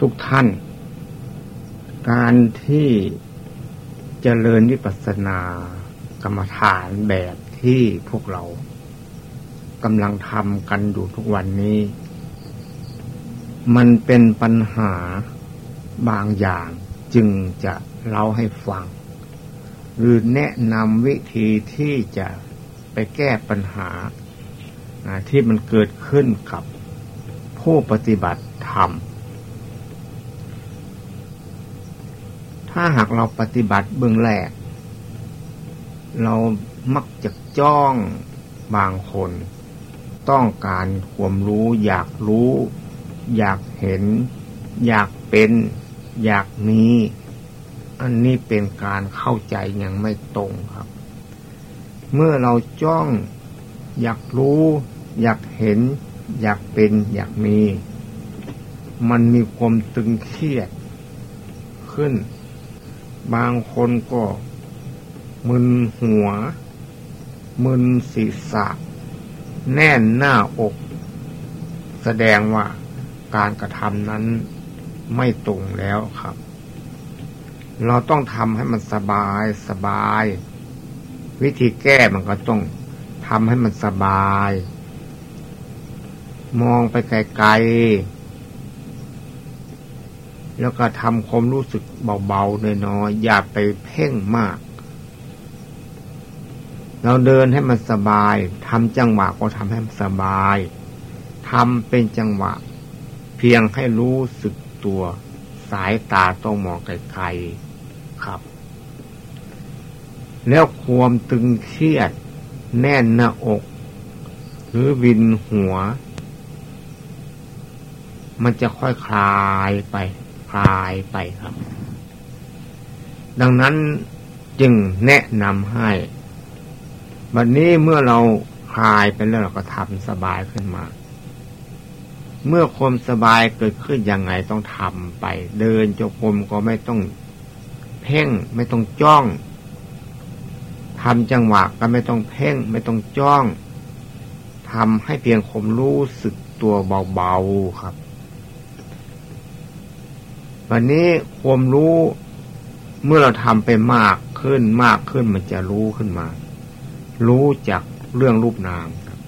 ทุกท่าน การที่เจริญวิปัสสนากรรมฐานแบบที่พวกเรากำลังทำกันอยู่ทุกวันนี้ มันเป็นปัญหาบางอย่างจึงจะเล่าให้ฟัง หรือแนะนำวิธีที่จะไปแก้ปัญหาที่มันเกิดขึ้นกับผู้ปฏิบัติธรรม ถ้าหากเราปฏิบัติเบื้องแรก เรามักจะจ้องบางคน ต้องการความรู้อยากรู้ อยากเห็น อยากเป็น อยากมี อันนี้เป็นการเข้าใจยังไม่ตรงครับ เมื่อเราจ้อง อยากรู้ อยากเห็น อยากเป็น อยากมี มันมีความตึงเครียดขึ้น บางคนก็มึนหัว มึนศีรษะ แน่นหน้าอก แสดงว่าการกระทำนั้นไม่ตรงแล้วครับ เราต้องทำให้มันสบายสบาย วิธีแก้มันก็ต้องทำให้มันสบาย มองไปไกลๆ แล้วก็ทำความรู้สึกเบาๆน้อยๆอย่าไปเพ่งมาก เราเดินให้มันสบายทำจังหวะก็ทำให้มันสบายทำเป็นจังหวะ เพียงให้รู้สึกตัว สายตาต้องมองไกลๆครับ แล้วความตึงเครียด แน่นหน้าอก หรือวินหัว มันจะค่อยคลายไป ลายไปครับ ดังนั้นจึงแนะนำให้วันนี้เมื่อเราคลายไปแล้วเราก็ทำสบายขึ้นมา เมื่อความสบายเกิดขึ้นยังไงต้องทำไป เดินจงกรมก็ไม่ต้องเพ่งไม่ต้องจ้องทำจังหวะก็ไม่ต้องเพ่ง ไม่ต้องจ้องทำให้เพียงคมรู้สึกตัวเบาๆครับ วันนี้ความรู้เมื่อเราทำไปมากขึ้นมากขึ้นมันจะรู้ขึ้นมา รู้จากเรื่องรูปนามครับ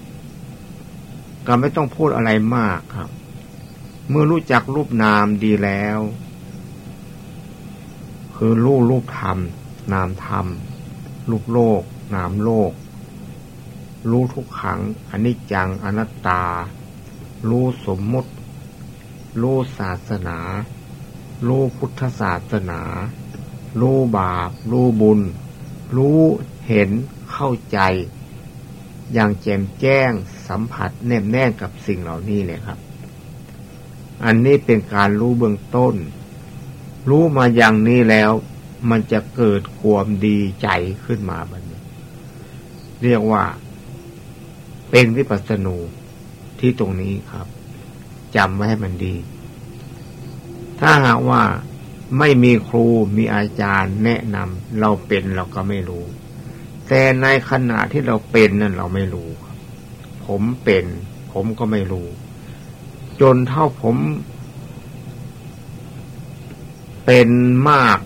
ก็ไม่ต้องพูดอะไรมากครับ เมื่อรู้จักรูปนามดีแล้ว คือรู้รูปธรรม นามธรรม รูปโลก นามโลก รู้ทุกขังอนิจจังอนัตตา รู้สมมุติ รู้ศาสนา รู้พุทธศาสนา รู้บาป รู้บุญ รู้เห็นเข้าใจ อย่างแจ่มแจ้งสัมผัสแนบแน่นกับสิ่งเหล่านี้เลยครับ อันนี้เป็นการรู้เบื้องต้น รู้มาอย่างนี้แล้ว มันจะเกิดความดีใจขึ้นมาบันนี้เรียกว่า เป็นวิปัสสนูที่ตรงนี้ครับจำไว้ให้มันดี ถ้าหากว่าไม่มีครูมีอาจารย์แนะนำเราเป็นเราก็ไม่รู้ แต่ในขณะที่เราเป็นนั่นเราไม่รู้ ผมเป็น ผมก็ไม่รู้ จนเท่าผม เป็นมาก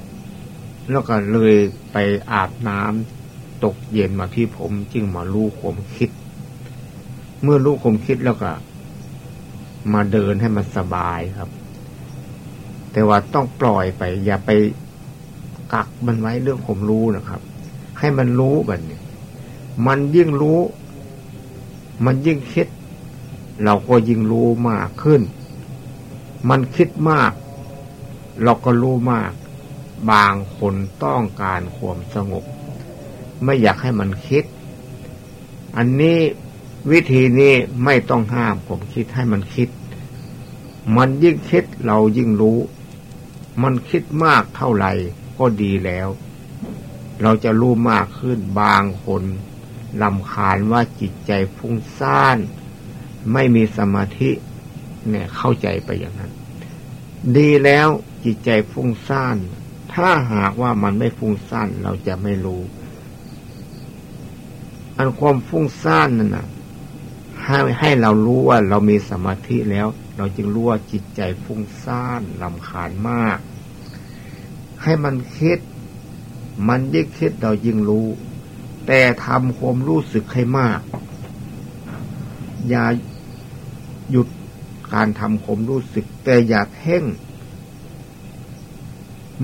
แล้วก็เลยไปอาบน้ำตกเย็นมาที่ผมจึงมารู้ผมคิด เมื่อรู้ผมคิดแล้วก็ มาเดินให้มันสบายครับ แต่ว่าต้องปล่อยไป อย่าไปกักมันไว้เรื่องผมรู้นะครับ ให้มันรู้แบบนี้มันยิ่งรู้ มันยิ่งคิด เราก็ยิ่งรู้มากขึ้น มันคิดมาก เราก็รู้มาก บางคนต้องการความสงบ ไม่อยากให้มันคิด อันนี้วิธีนี้ไม่ต้องห้ามผมคิดให้มันคิด มันยิ่งคิดเรายิ่งรู้ มันคิดมากเท่าไหร่ก็ดีแล้ว เราจะรู้มากขึ้นบางคนลำคาญว่าจิตใจฟุ้งซ่าน ไม่มีสมาธิ เนี่ยเข้าใจไปอย่างนั้น ดีแล้วจิตใจฟุ้งซ่าน ถ้าหากว่ามันไม่ฟุ้งซ่านเราจะไม่รู้ อันความฟุ้งซ่านนั่นนะ ให้ให้เรารู้ว่าเรามีสมาธิแล้ว เราจึงรู้ว่าจิตใจฟุ้งซ่านลำคาญมาก ให้มันคิด มันยิ่งคิดเรายิ่งรู้ แต่ทำความรู้สึกให้มาก อย่าหยุดการทำความรู้สึก แต่อย่าเพ่ง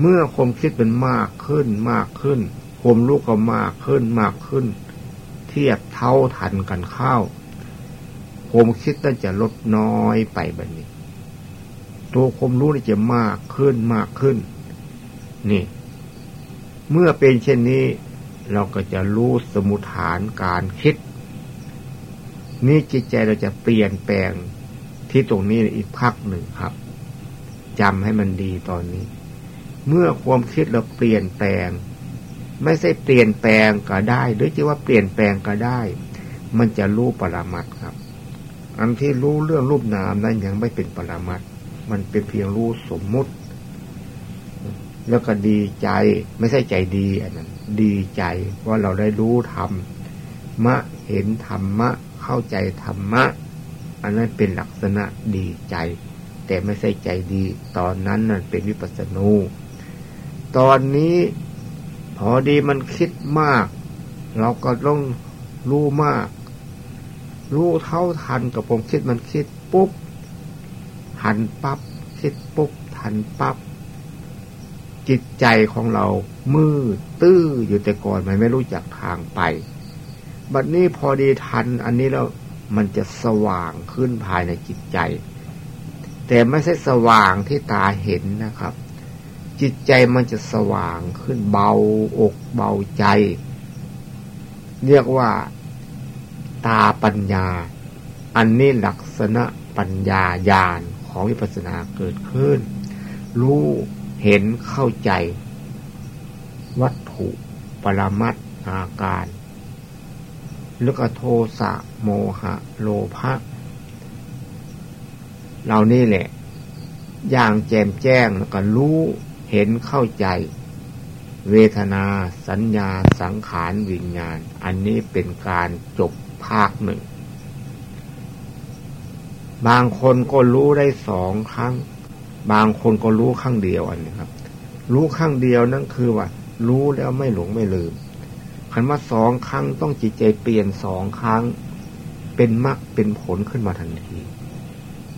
เมื่อความคิดเป็นมากขึ้นมากขึ้นความรู้ก็มากขึ้นมากขึ้น เทียบเท่าทันกันเข้า ความคิดนั่นจะลดน้อยไปแบบนี้ ตัวความรู้นี่จะมากขึ้นมากขึ้น นี่ เมื่อเป็นเช่นนี้ เราก็จะรู้สมุฐานการคิด นี่จิตใจเราจะเปลี่ยนแปลงที่ตรงนี้อีกพักหนึ่งครับจำให้มันดีตอนนี้ เมื่อความคิดเราเปลี่ยนแปลง ไม่ใช่เปลี่ยนแปลงก็ได้ หรือจะว่าเปลี่ยนแปลงก็ได้ มันจะรู้ปรมัตครับ อันที่รู้เรื่องรูปนามนั้นยังไม่เป็นปรามัดมันเป็นเพียงรู้สมมุติ แล้วก็ดีใจ ไม่ใช่ใจดีอันนั้นดีใจว่าเราได้รู้ธรรมมะเห็นธรรมะ เข้าใจธรรมะ อันนั้นเป็นลักษณะดีใจ แต่ไม่ใช่ใจดี ตอนนั้นนั่นเป็นวิปัสสนูตอนนี้พอดีมันคิดมาก เราก็ต้องรู้มาก รู้เท่าทันกับผมคิดมันคิดปุ๊บหันปับ๊บคิดปุ๊บทันปับ๊บจิตใจของเรา มืดตื้ออยู่แต่ก่อนมันไม่รู้จักทางไป บัดนี้พอดีทัน อันนี้แล้วมันจะสว่างขึ้นภายในจิตใจ แต่ไม่ใช่สว่างที่ตาเห็นนะครับ จิตใจมันจะสว่างขึ้นเบาอกเบาใจ เรียกว่า ตาปัญญา อันนี้ลักษณะปัญญาญาณของวิปัสสนาเกิดขึ้น รู้เห็นเข้าใจ วัตถุปรมัตอาการล้วก็โทสะโมหะ โลภะเหล่านี้แหละ อย่างแจ่มแจ้งแล้วก็รู้เห็นเข้าใจ เวทนาสัญญาสังขารวิญญาณ อันนี้เป็นการจบ ภาคหนึ่ง บางคนก็รู้ได้สองครั้ง บางคนก็รู้ครั้งเดียวอันนี้ครับ รู้ครั้งเดียวนั่นคือว่า รู้แล้วไม่หลงไม่ลืมคันว่าสองครั้งต้องจิตใจเปลี่ยนสองครั้ง เป็นมรรคเป็นผลขึ้นมาทันที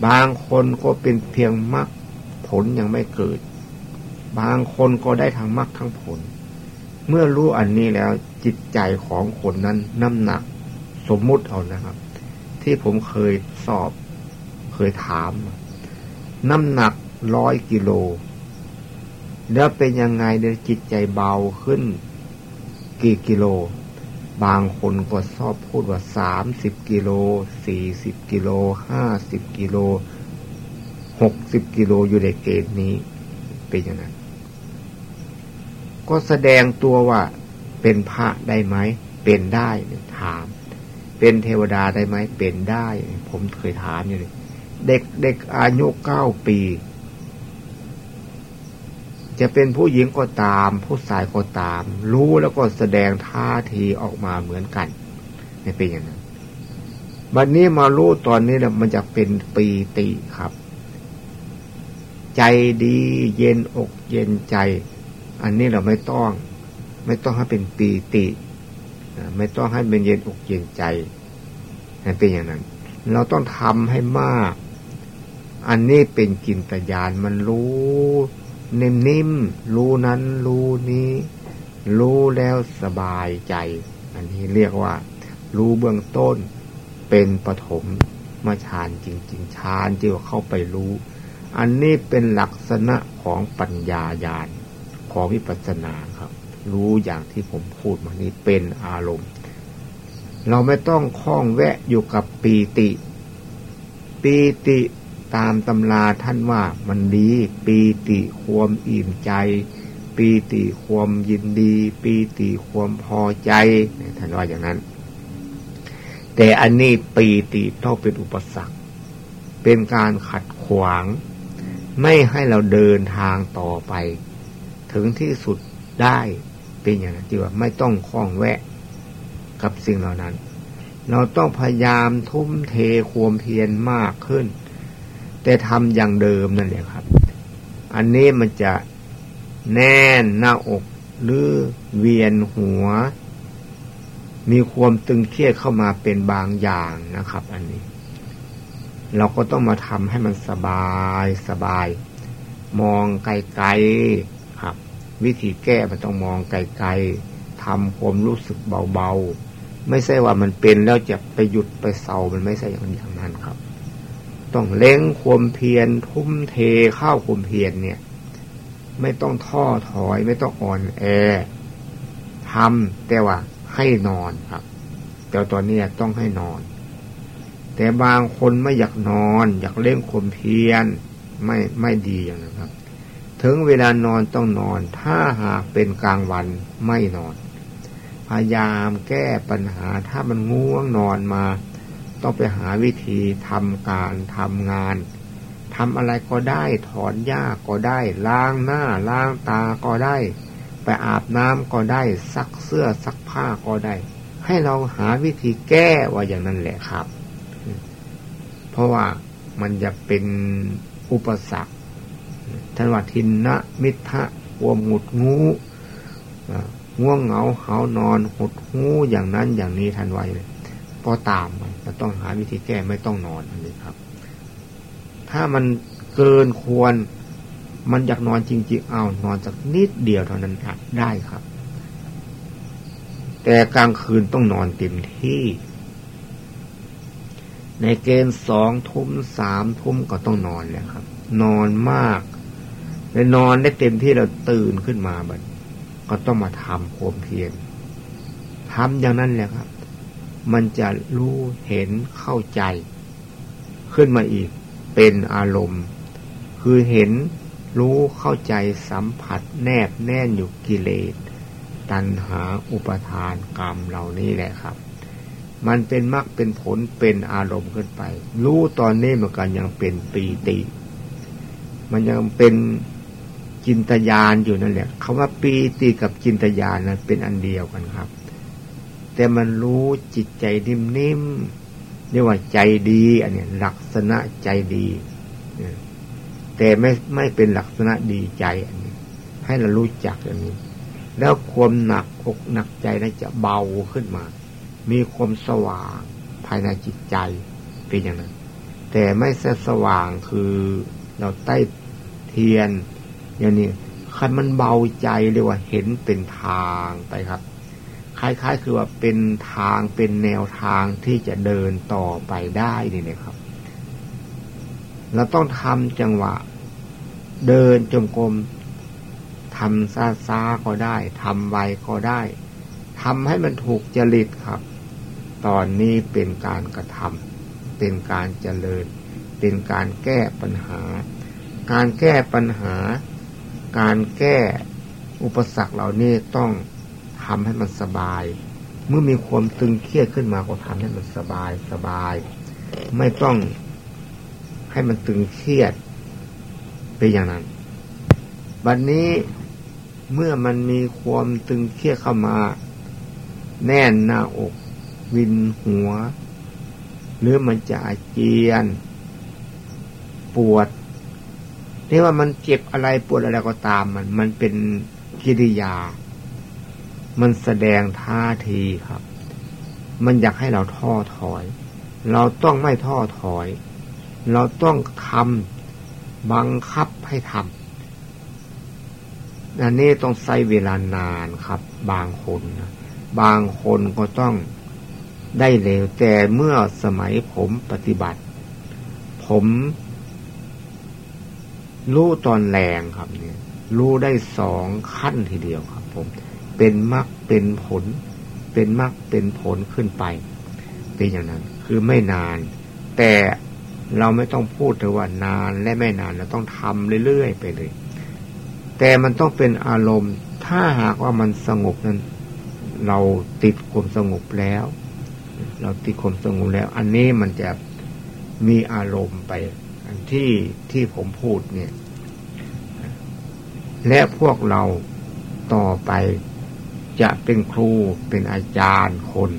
บางคนก็เป็นเพียงมรรคผลยังไม่เกิด บางคนก็ได้ทั้งมรรคทั้งผล เมื่อรู้อันนี้แล้วจิตใจของคนนั้นน้ำหนัก สมมุติเอานะครับ ที่ผมเคยสอบ เคยถาม น้ำหนักร้อยกิโล แล้วเป็นยังไงเดี๋ยวจิตใจเบาขึ้น กี่กิโล บางคนก็ชอบพูดว่าสามสิบกิโลสี่สิบกิโลห้าสิบกิโลหกสิบกิโลอยู่ในเกณฑ์นี้เป็นอย่างนั้นก็แสดงตัวว่าเป็นพระได้ไหม เป็นได้ถาม เป็นเทวดาได้ไหมเป็นได้ ผมเคยถามอยู่เลย เด็กเด็กอายุเก้าปี จะเป็นผู้หญิงก็ตาม ผู้ชายก็ตาม รู้แล้วก็แสดงท่าทีออกมาเหมือนกันไม่เป็นอย่างนั้นบัดนนี้มารู้ตอนนี้แล้วมันจะเป็นปีติครับ ใจดีเย็นอกเย็นใจ อันนี้เราไม่ต้อง ไม่ต้องให้เป็นปีติ ไม่ต้องให้เป็นเย็นอกเย็นใจ เป็นอย่างนั้น เราต้องทำให้มาก อันนี้เป็นกินตยานมันรู้นิ่มๆรู้นั้นรู้นี้ รู้แล้วสบายใจ อันนี้เรียกว่า รู้เบื้องต้นเป็นปฐมมาฌานจริงๆฌานที่ว่าเข้าไปรู้ อันนี้เป็นลักษณะของปัญญาญาณของวิปัสสนาครับ รู้อย่างที่ผมพูดมานี้เป็นอารมณ์ เราไม่ต้องคล้องแวะอยู่กับปีติ ปีติตามตำราท่านว่ามันดี ปีติความอิ่มใจ ปีติความยินดี ปีติความพอใจท่านว่าอย่างนั้น แต่อันนี้ปีติต้องเป็นอุปสรรค เป็นการขัดขวาง ไม่ให้เราเดินทางต่อไป ถึงที่สุดได้เป็นอย่างนั้นที่ว่าไม่ต้องคล้องแวะ กับสิ่งเหล่านั้น เราต้องพยายามทุ่มเทความเพียรมากขึ้น แต่ทำอย่างเดิมนั่นแหละครับ อันนี้มันจะแน่นหน้าอกหรือเวียนหัว มีความตึงเครียดเข้ามาเป็นบางอย่างนะครับ อันนี้ เราก็ต้องมาทำให้มันสบายสบาย มองไกลๆครับ วิธีแก้มันต้องมองไกลๆทำความรู้สึกเบาๆ ไม่ใช่ว่ามันเป็นแล้วจะไปหยุดไปเศร้ามันไม่ใช่อย่างนั้นครับ ต้องเล้งความเพียรทุ่มเทเข้าความเพียรเนี่ย ไม่ต้องท้อถอย ไม่ต้องอ่อนแอทำแต่ว่าให้นอนครับ แต่ตอนนี้ต้องให้นอน แต่บางคนไม่อยากนอน อยากเล่นข่มเพียนไม่ไม่ดีอย่างนั้นครับ ถึงเวลานอนต้องนอน ถ้าหากเป็นกลางวันไม่นอนายามแก้ปัญหาถ้ามันง่วงนอนมา ต้องไปหาวิธีทำการทำงานทำอะไรก็ได้ถอนหญ้าก็ได้ ล้างหน้าล้างตาก็ได้ ไปอาบน้ำก็ได้ ซักเสื้อซักผ้าก็ได้ ให้เราหาวิธีแก้ว่าอย่างนั้นแหละครับ เพราะว่ามันจะเป็นอุปสรรคท่านว่าทินนะมิทะวมหงุดงู ง่วงเหงาเหานอนหดหูอย่างนั้นอย่างนี้ท่านไวเลยก็ตามมันจะต้องหาวิธีแก้ไม่ต้องนอนอันนี้ครับ ถ้ามันเกินควร มันอยากนอนจริงๆเอานอนสักนิดเดียวเท่านั้นได้ครับ แต่กลางคืนต้องนอนเต็มที่ ในเกณฑ์สองทุ่มสามทุ่มก็ต้องนอนเลยครับ นอนมากในนอนได้เต็มที่เราตื่นขึ้นมาบัด ก็ต้องมาทำโคมเพียรทำอย่างนั้นแหละครับ มันจะรู้เห็นเข้าใจ ขึ้นมาอีกเป็นอารมณ์ คือเห็นรู้เข้าใจสัมผัสแนบแน่นอยู่กิเลส ตัณหาอุปทานกรรมเหล่านี้แหละครับ มันเป็นมรรคเป็นผลเป็นอารมณ์ขึ้นไป รู้ตอนนี้มันกันยังเป็นปีติ มันยังเป็น จินตยานอยู่นั่นแหละคาว่าปีติกับจินตยานนั้นเป็นอันเดียวกันครับ แต่มันรู้จิตใจนิ่มๆเรียกว่าใจดี อันนี้ลักษณะใจดีแต่ไม่ไม่เป็นลักษณะดีใจอันนี้ ให้เรารู้จักอันนี้ แล้วความหนักอกหนักใจนั้นจะเบาขึ้นมา มีความสว่างภายในจิตใจเป็นอย่างนั้น แต่ไม่สว่างคือเราใต้เทียน อย่างนี้คันมันเบาใจเรียกว่าเห็นเป็นทางไปครับ คล้ายๆ คือว่าเป็นทางเป็นแนวทางที่จะเดินต่อไปได้นี่นะครับเราต้องทำจังหวะ เดินจงกรมทำซาซาก็ได้ทำไวก็ได้ทำให้มันถูกจริตครับ ตอนนี้เป็นการกระทำเป็นการเจริญ เป็นการแก้ปัญหา การแก้ปัญหา การแก้อุปสรรคเหล่านี้ต้องทำให้มันสบาย เมื่อมีความตึงเครียดขึ้นมาก็ทำให้มันสบายสบาย ไม่ต้องให้มันตึงเครียดเป็นอย่างนั้น บัดนนี้เมื่อมันมีความตึงเครียดเข้ามา แน่นหน้าอก วินหัว หรือมันจะอาเจียน ปวด เรียกว่ามันเจ็บอะไรปวดอะไรก็ตามมัน มันเป็นกิริยา มันแสดงท่าทีครับ มันอยากให้เราท้อถอย เราต้องไม่ท้อถอย เราต้องทำบังคับให้ทำอันนี้ต้องใช้เวลานานครับ บางคนนะบางคนก็ต้องได้เร็วแต่เมื่อสมัยผมปฏิบัติ ผม รู้ตอนแรงครับเนี่ยรู้ได้สองขั้นทีเดียวครับผม เป็นมรรคเป็นผล เป็นมรรคเป็นผลขึ้นไป เป็นอย่างนั้น คือไม่นาน แต่เราไม่ต้องพูดถึงว่านานและไม่นานเราต้องทำเรื่อยๆไปเลย แต่มันต้องเป็นอารมณ์ ถ้าหากว่ามันสงบนั้น เราติดความสงบแล้ว เราติดความสงบแล้ว อันนี้มันจะมีอารมณ์ไป ที่ที่ผมพูดเนี่ย และพวกเราต่อไปจะเป็นครูเป็นอาจารย์คน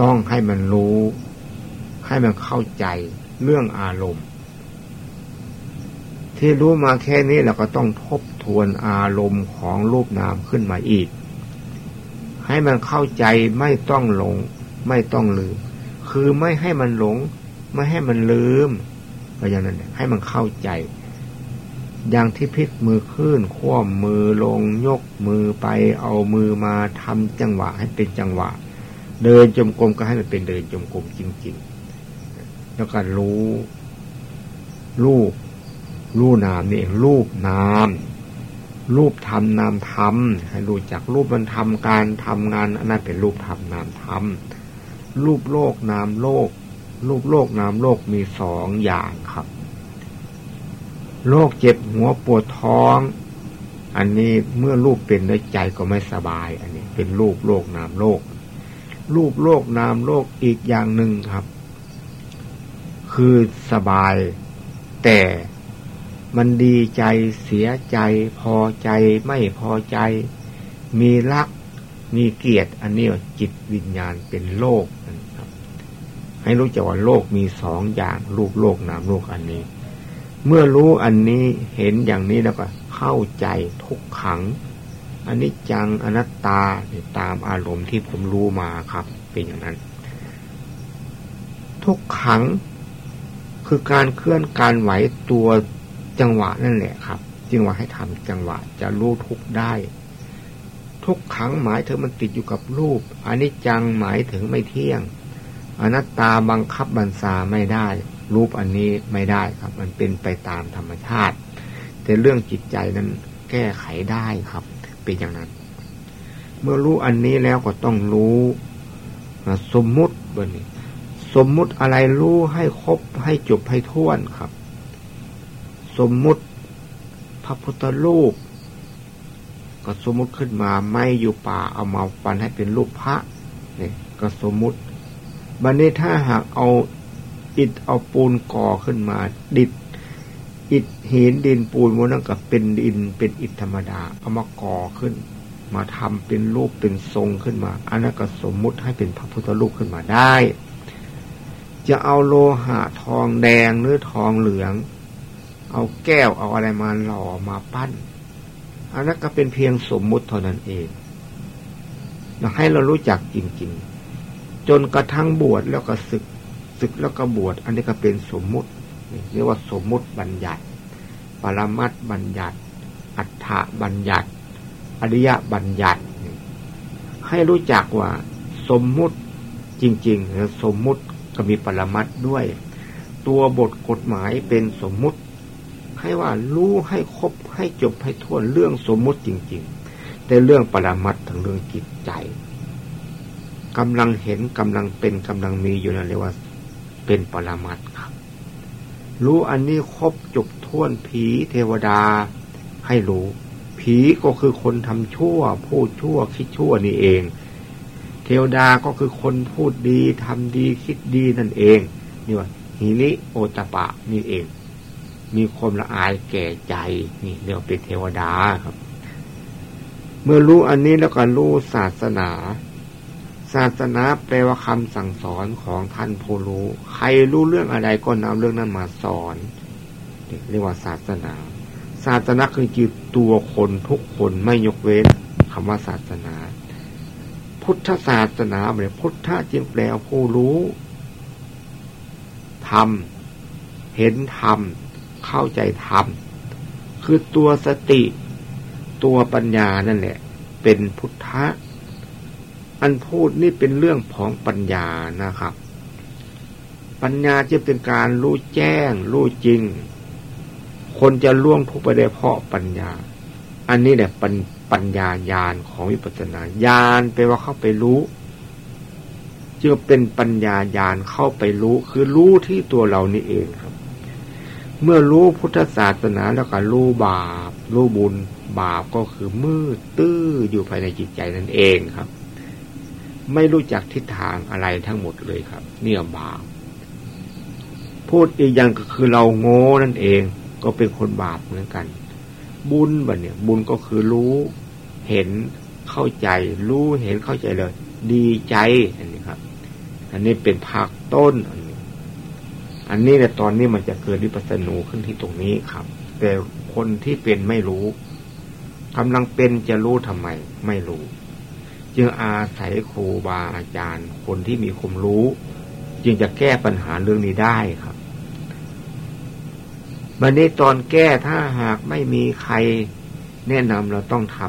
ต้องให้มันรู้ ให้มันเข้าใจเรื่องอารมณ์ ที่รู้มาแค่นี้เราก็ต้องทบทวนอารมณ์ของรูปนามขึ้นมาอีก ให้มันเข้าใจไม่ต้องหลง ไม่ต้องลืม คือไม่ให้มันหลง ไม่ให้มันลืม ก็อย่างนั้นให้มันเข้าใจ อย่างที่พลิกมือขึ้นคว่ำมือลงยกมือไป เอามือมาทำจังหวะให้เป็นจังหวะ เดินจมกรมก็ให้มันเป็นเดินจมกรมจริงๆ แล้วก็รู้รูปรูปนามนี่เองรูปนามรูปทำนามทำให้รู้จักรูปมันทำการทำงานอันนั้นเป็นรูปทำนามทำรูปโลกนามโลก รูปโลกนามโลกมีสองอย่างครับ โรคเจ็บหัวปวดท้อง อันนี้เมื่อรูปเป็นในใจก็ไม่สบาย อันนี้ เป็นรูปโลกนามโลก รูปโลกนามโลกอีกอย่างหนึ่งครับ คือสบาย แต่มันดีใจเสียใจ พอใจไม่พอใจ มีรักมีเกียรติอันนี้จิตวิญญาณเป็นโลก ให้รู้จักว่าโลกมีสองอย่างรูปโลกนามโลกอันนี้ เมื่อรู้อันนี้เห็นอย่างนี้แล้วก็เข้าใจทุกขังอันนี้จังอนัตตาตามอารมณ์ที่ผมรู้มาครับ เป็นอย่างนั้น ทุกขังคือการเคลื่อนการไหวตัวจังหวะนั่นแหละครับจึงว่าให้ทำจังหวะจะรู้ทุกได้ ทุกขังหมายถึงมันติดอยู่กับรูปอันนี้จังหมายถึงไม่เที่ยง อนัตตาบังคับบัญชาไม่ได้ รูปอันนี้ไม่ได้ครับ มันเป็นไปตามธรรมชาติ แต่เรื่องจิตใจนั้นแก้ไขได้ครับ เป็นอย่างนั้น เมื่อรู้อันนี้แล้วก็ต้องรู้สมมุติบนนี้สมมุติอะไรรู้ให้ครบให้จบให้ท้วนครับ สมมุติพระพุทธรูปก็สมมุติขึ้นมาไม่อยู่ป่าเอามาฟันให้เป็นรูปพระเนี่ยก็สมมุติ บันนี้ถ้าหากเอาอิฐเอาปูนก่อขึ้นมา ดิด อิฐหินดินปูนมันนั่นกับเป็นดินเป็นอิฐธรรมดาเอามาก่อขึ้น มาทำเป็นรูปเป็นทรงขึ้นมาอันนั้นก็สมมุติให้เป็นพระพุทธรูปขึ้นมาได้ จะเอาโลหะทองแดงหรือทองเหลือง เอาแก้วเอาอะไรมาหล่อมาปั้นอันนั้นก็เป็นเพียงสมมุติเท่านั้นเองให้เรารู้จักจริงๆ จนกระทั่งบวชแล้วก็ศึกศึกแล้วก็บวชอันนี้ก็เป็นสมมุติเรียกว่าสมมุติบัญญัติ ปรมัตบัญญัติ อัฏฐบัญญัติ อริยบัญญัติ ให้รู้จักว่าสมมุติจริงๆแล้วสมมุติก็มีปรมัตด้วย ตัวบทกฎหมายเป็นสมมุติ ให้ว่ารู้ให้ครบให้จบให้ทั่วเรื่องสมมุติจริง ๆ แต่เรื่องปรมัตถึงเรื่องจิตใจ กำลังเห็นกำลังเป็นกำลังมีอยู่นั่นเรียกว่า เป็นปรมัตครับ รู้อันนี้ครบจบท้วนผีเทวดาให้รู้ ผีก็คือคนทำชั่ว พูดชั่วคิดชั่วนี่เอง เทวดาก็คือคนพูดดีทำดีคิดดีนั่นเองนี่ว่าหิริโอตปะนี่เอง มีความละอายแก่ใจนี่เรียกเป็นเทวดาครับ เมื่อรู้อันนี้แล้วก็รู้ศาสนา ศาสนาแปลว่าคำสั่งสอนของท่านผู้รู้ ใครรู้เรื่องอะไรก็นำเรื่องนั้นมาสอนเรียกว่าศาสนา ศาสนาคือจิตตัวคนทุกคนไม่ยกเว้นคำว่าศาสนา พุทธศาสนาหรือพุทธะจึงแปลผู้รู้ทำเห็นธรรมเข้าใจธรรมคือตัวสติ ตัวปัญญานั่นแหละ เป็นพุทธะ อันพูดนี่เป็นเรื่องของปัญญานะครับ ปัญญาจะเป็นการรู้แจ้ง รู้จริง คนจะล่วงทุกไปได้เพราะปัญญา อันนี้เนี่ยปัญปัญญาญาณของวิปัสสนาญาณแปว่าเข้าไปรู้จึงเป็นปัญญาญาณเข้าไปรู้ คือรู้ที่ตัวเรานี่เองครับ เมื่อรู้พุทธศาสนาแล้วก็รู้บาป รู้บุญ บาปก็คือมืดตื้ออยู่ภายในจิตใจนั่นเองครับ ไม่รู้จักทิศทางอะไรทั้งหมดเลยครับ เนี่ยบาปพูดอีกอย่างก็คือเราโง่นั่นเองก็เป็นคนบาปเหมือนกัน บุญบัเนี่ย บุญก็คือรู้เห็นเข้าใจ รู้เห็นเข้าใจเลย ดีใจอันนี้ครับ อันนี้เป็นภาคต้นอันนี้ อันนี้เนี่ยตอนนี้มันจะเกิดวิปัสสนูขึ้นที่ตรงนี้ครับ แต่คนที่เป็นไม่รู้กำลังเป็นจะรู้ทำไม ไม่รู้ จึงอาศัยครูบาอาจารย์ คนที่มีความรู้ จึงจะแก้ปัญหาเรื่องนี้ได้ครับวันนี้ตอนแก้ถ้าหากไม่มีใครแนะนำเราต้องท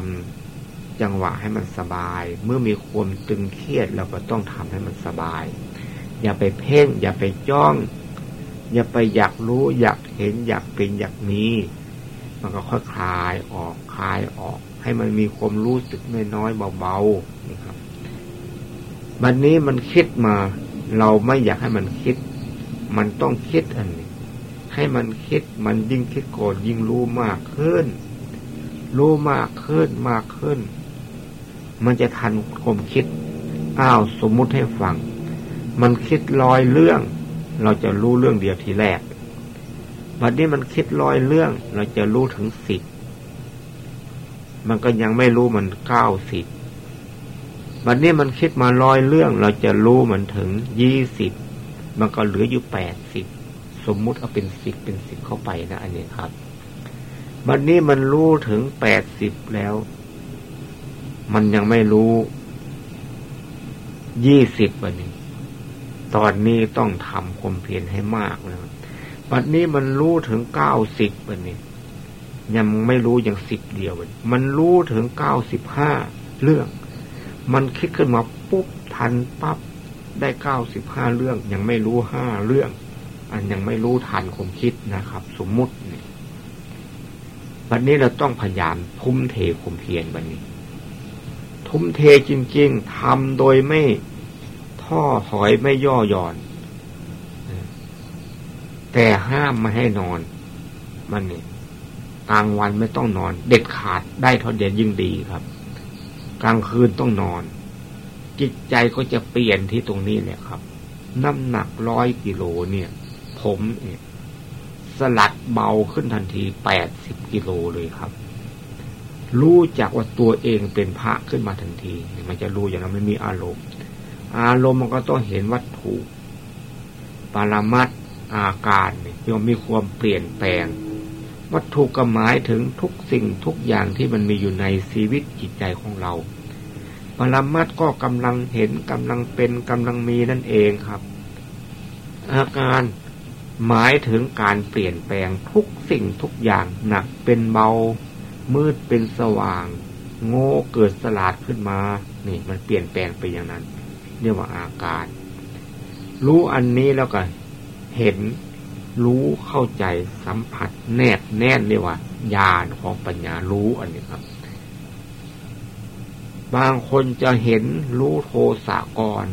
ำจังหวะให้มันสบาย เมื่อมีความตึงเครียดเราก็ต้องทำให้มันสบาย อย่าไปเพ่ง อย่าไปจ้อง อย่าไปอยากรู้อยากเห็นอยากเป็นอยากมี มันก็ค่อยคลายออกคลายออก ให้มันมีความรู้สึกน้อยๆเบาๆนี่ครับวันนี้มันคิดมา เราไม่อยากให้มันคิด มันต้องคิดอันนี้ ให้มันคิดมันยิ่งคิดโกรธยิ่งรู้มากขึ้น รู้มากขึ้นมากขึ้น มันจะทันความคิดอ้าวสมมุติให้ฟัง มันคิดลอยเรื่อง เราจะรู้เรื่องเดียวทีแรกบัดนี้มันคิดลอยเรื่อง เราจะรู้ถึงสิบ มันก็ยังไม่รู้มันเก้าสิบบัดนี้มันคิดมาลอยเรื่อง เราจะรู้มันถึงยี่สิบมันก็เหลืออยู่แปดสิบสมมุติเอาเป็นสิบเป็นสิบเข้าไปนะอันนี้ครับบัดนี้มันรู้ถึงแปดสิบแล้ว มันยังไม่รู้ยี่สิบวันนี้ ตอนนี้ต้องทำความเพียรให้มากแล้วบัดนี้มันรู้ถึงเก้าสิบวันนี้ ยังไม่รู้อย่างสิบเดียว มันรู้ถึงเก้าสิบห้าเรื่อง มันคิดขึ้นมาปุ๊บทันปั๊บได้เก้าสิบห้าเรื่อง ยังไม่รู้ห้าเรื่อง อันยังไม่รู้ทันความคิดนะครับ สมมุติเนี่ยวันนี้เราต้องพยายามทุ่มเทความเพียรวันนี้ ทุ่มเทจริง ๆทำโดยไม่ท้อถอยไม่ย่อหย่อน แต่ห้ามไม่ให้นอน มันนี่ กลางวันไม่ต้องนอน เด็ดขาดได้ทอดเดียยิ่งดีครับ กลางคืนต้องนอน จิตใจก็จะเปลี่ยนที่ตรงนี้แหละครับ น้ำหนักร้อยกิโลเนี่ย ผมเนี่ยสลัดเบาขึ้นทันทีแปดสิบกิโลเลยครับ รู้จักว่าตัวเองเป็นพระขึ้นมาทันที มันจะรู้อย่างนั้นไม่มีอารมณ์ อารมณ์มันก็ต้องเห็นวัตถุปรามัดอาการเนี่ยยอมมีความเปลี่ยนแปลง วัตถุก็หมายถึงทุกสิ่งทุกอย่างที่มันมีอยู่ในชีวิตจิตใจของเราปรมัตก็กำลังเห็นกำลังเป็นกำลังมีนั่นเองครับ อาการหมายถึงการเปลี่ยนแปลงทุกสิ่งทุกอย่างหนักเป็นเบา มืดเป็นสว่าง โง่เกิดสลาดขึ้นมา นี่มันเปลี่ยนแปลงไปอย่างนั้น เรียกว่าอาการ รู้อันนี้แล้วก็เห็น รู้เข้าใจสัมผัสแนบแน่นเรียว่าญาณของปัญญารู้อันนี้ครับ บางคนจะเห็นรู้โทสะก่อน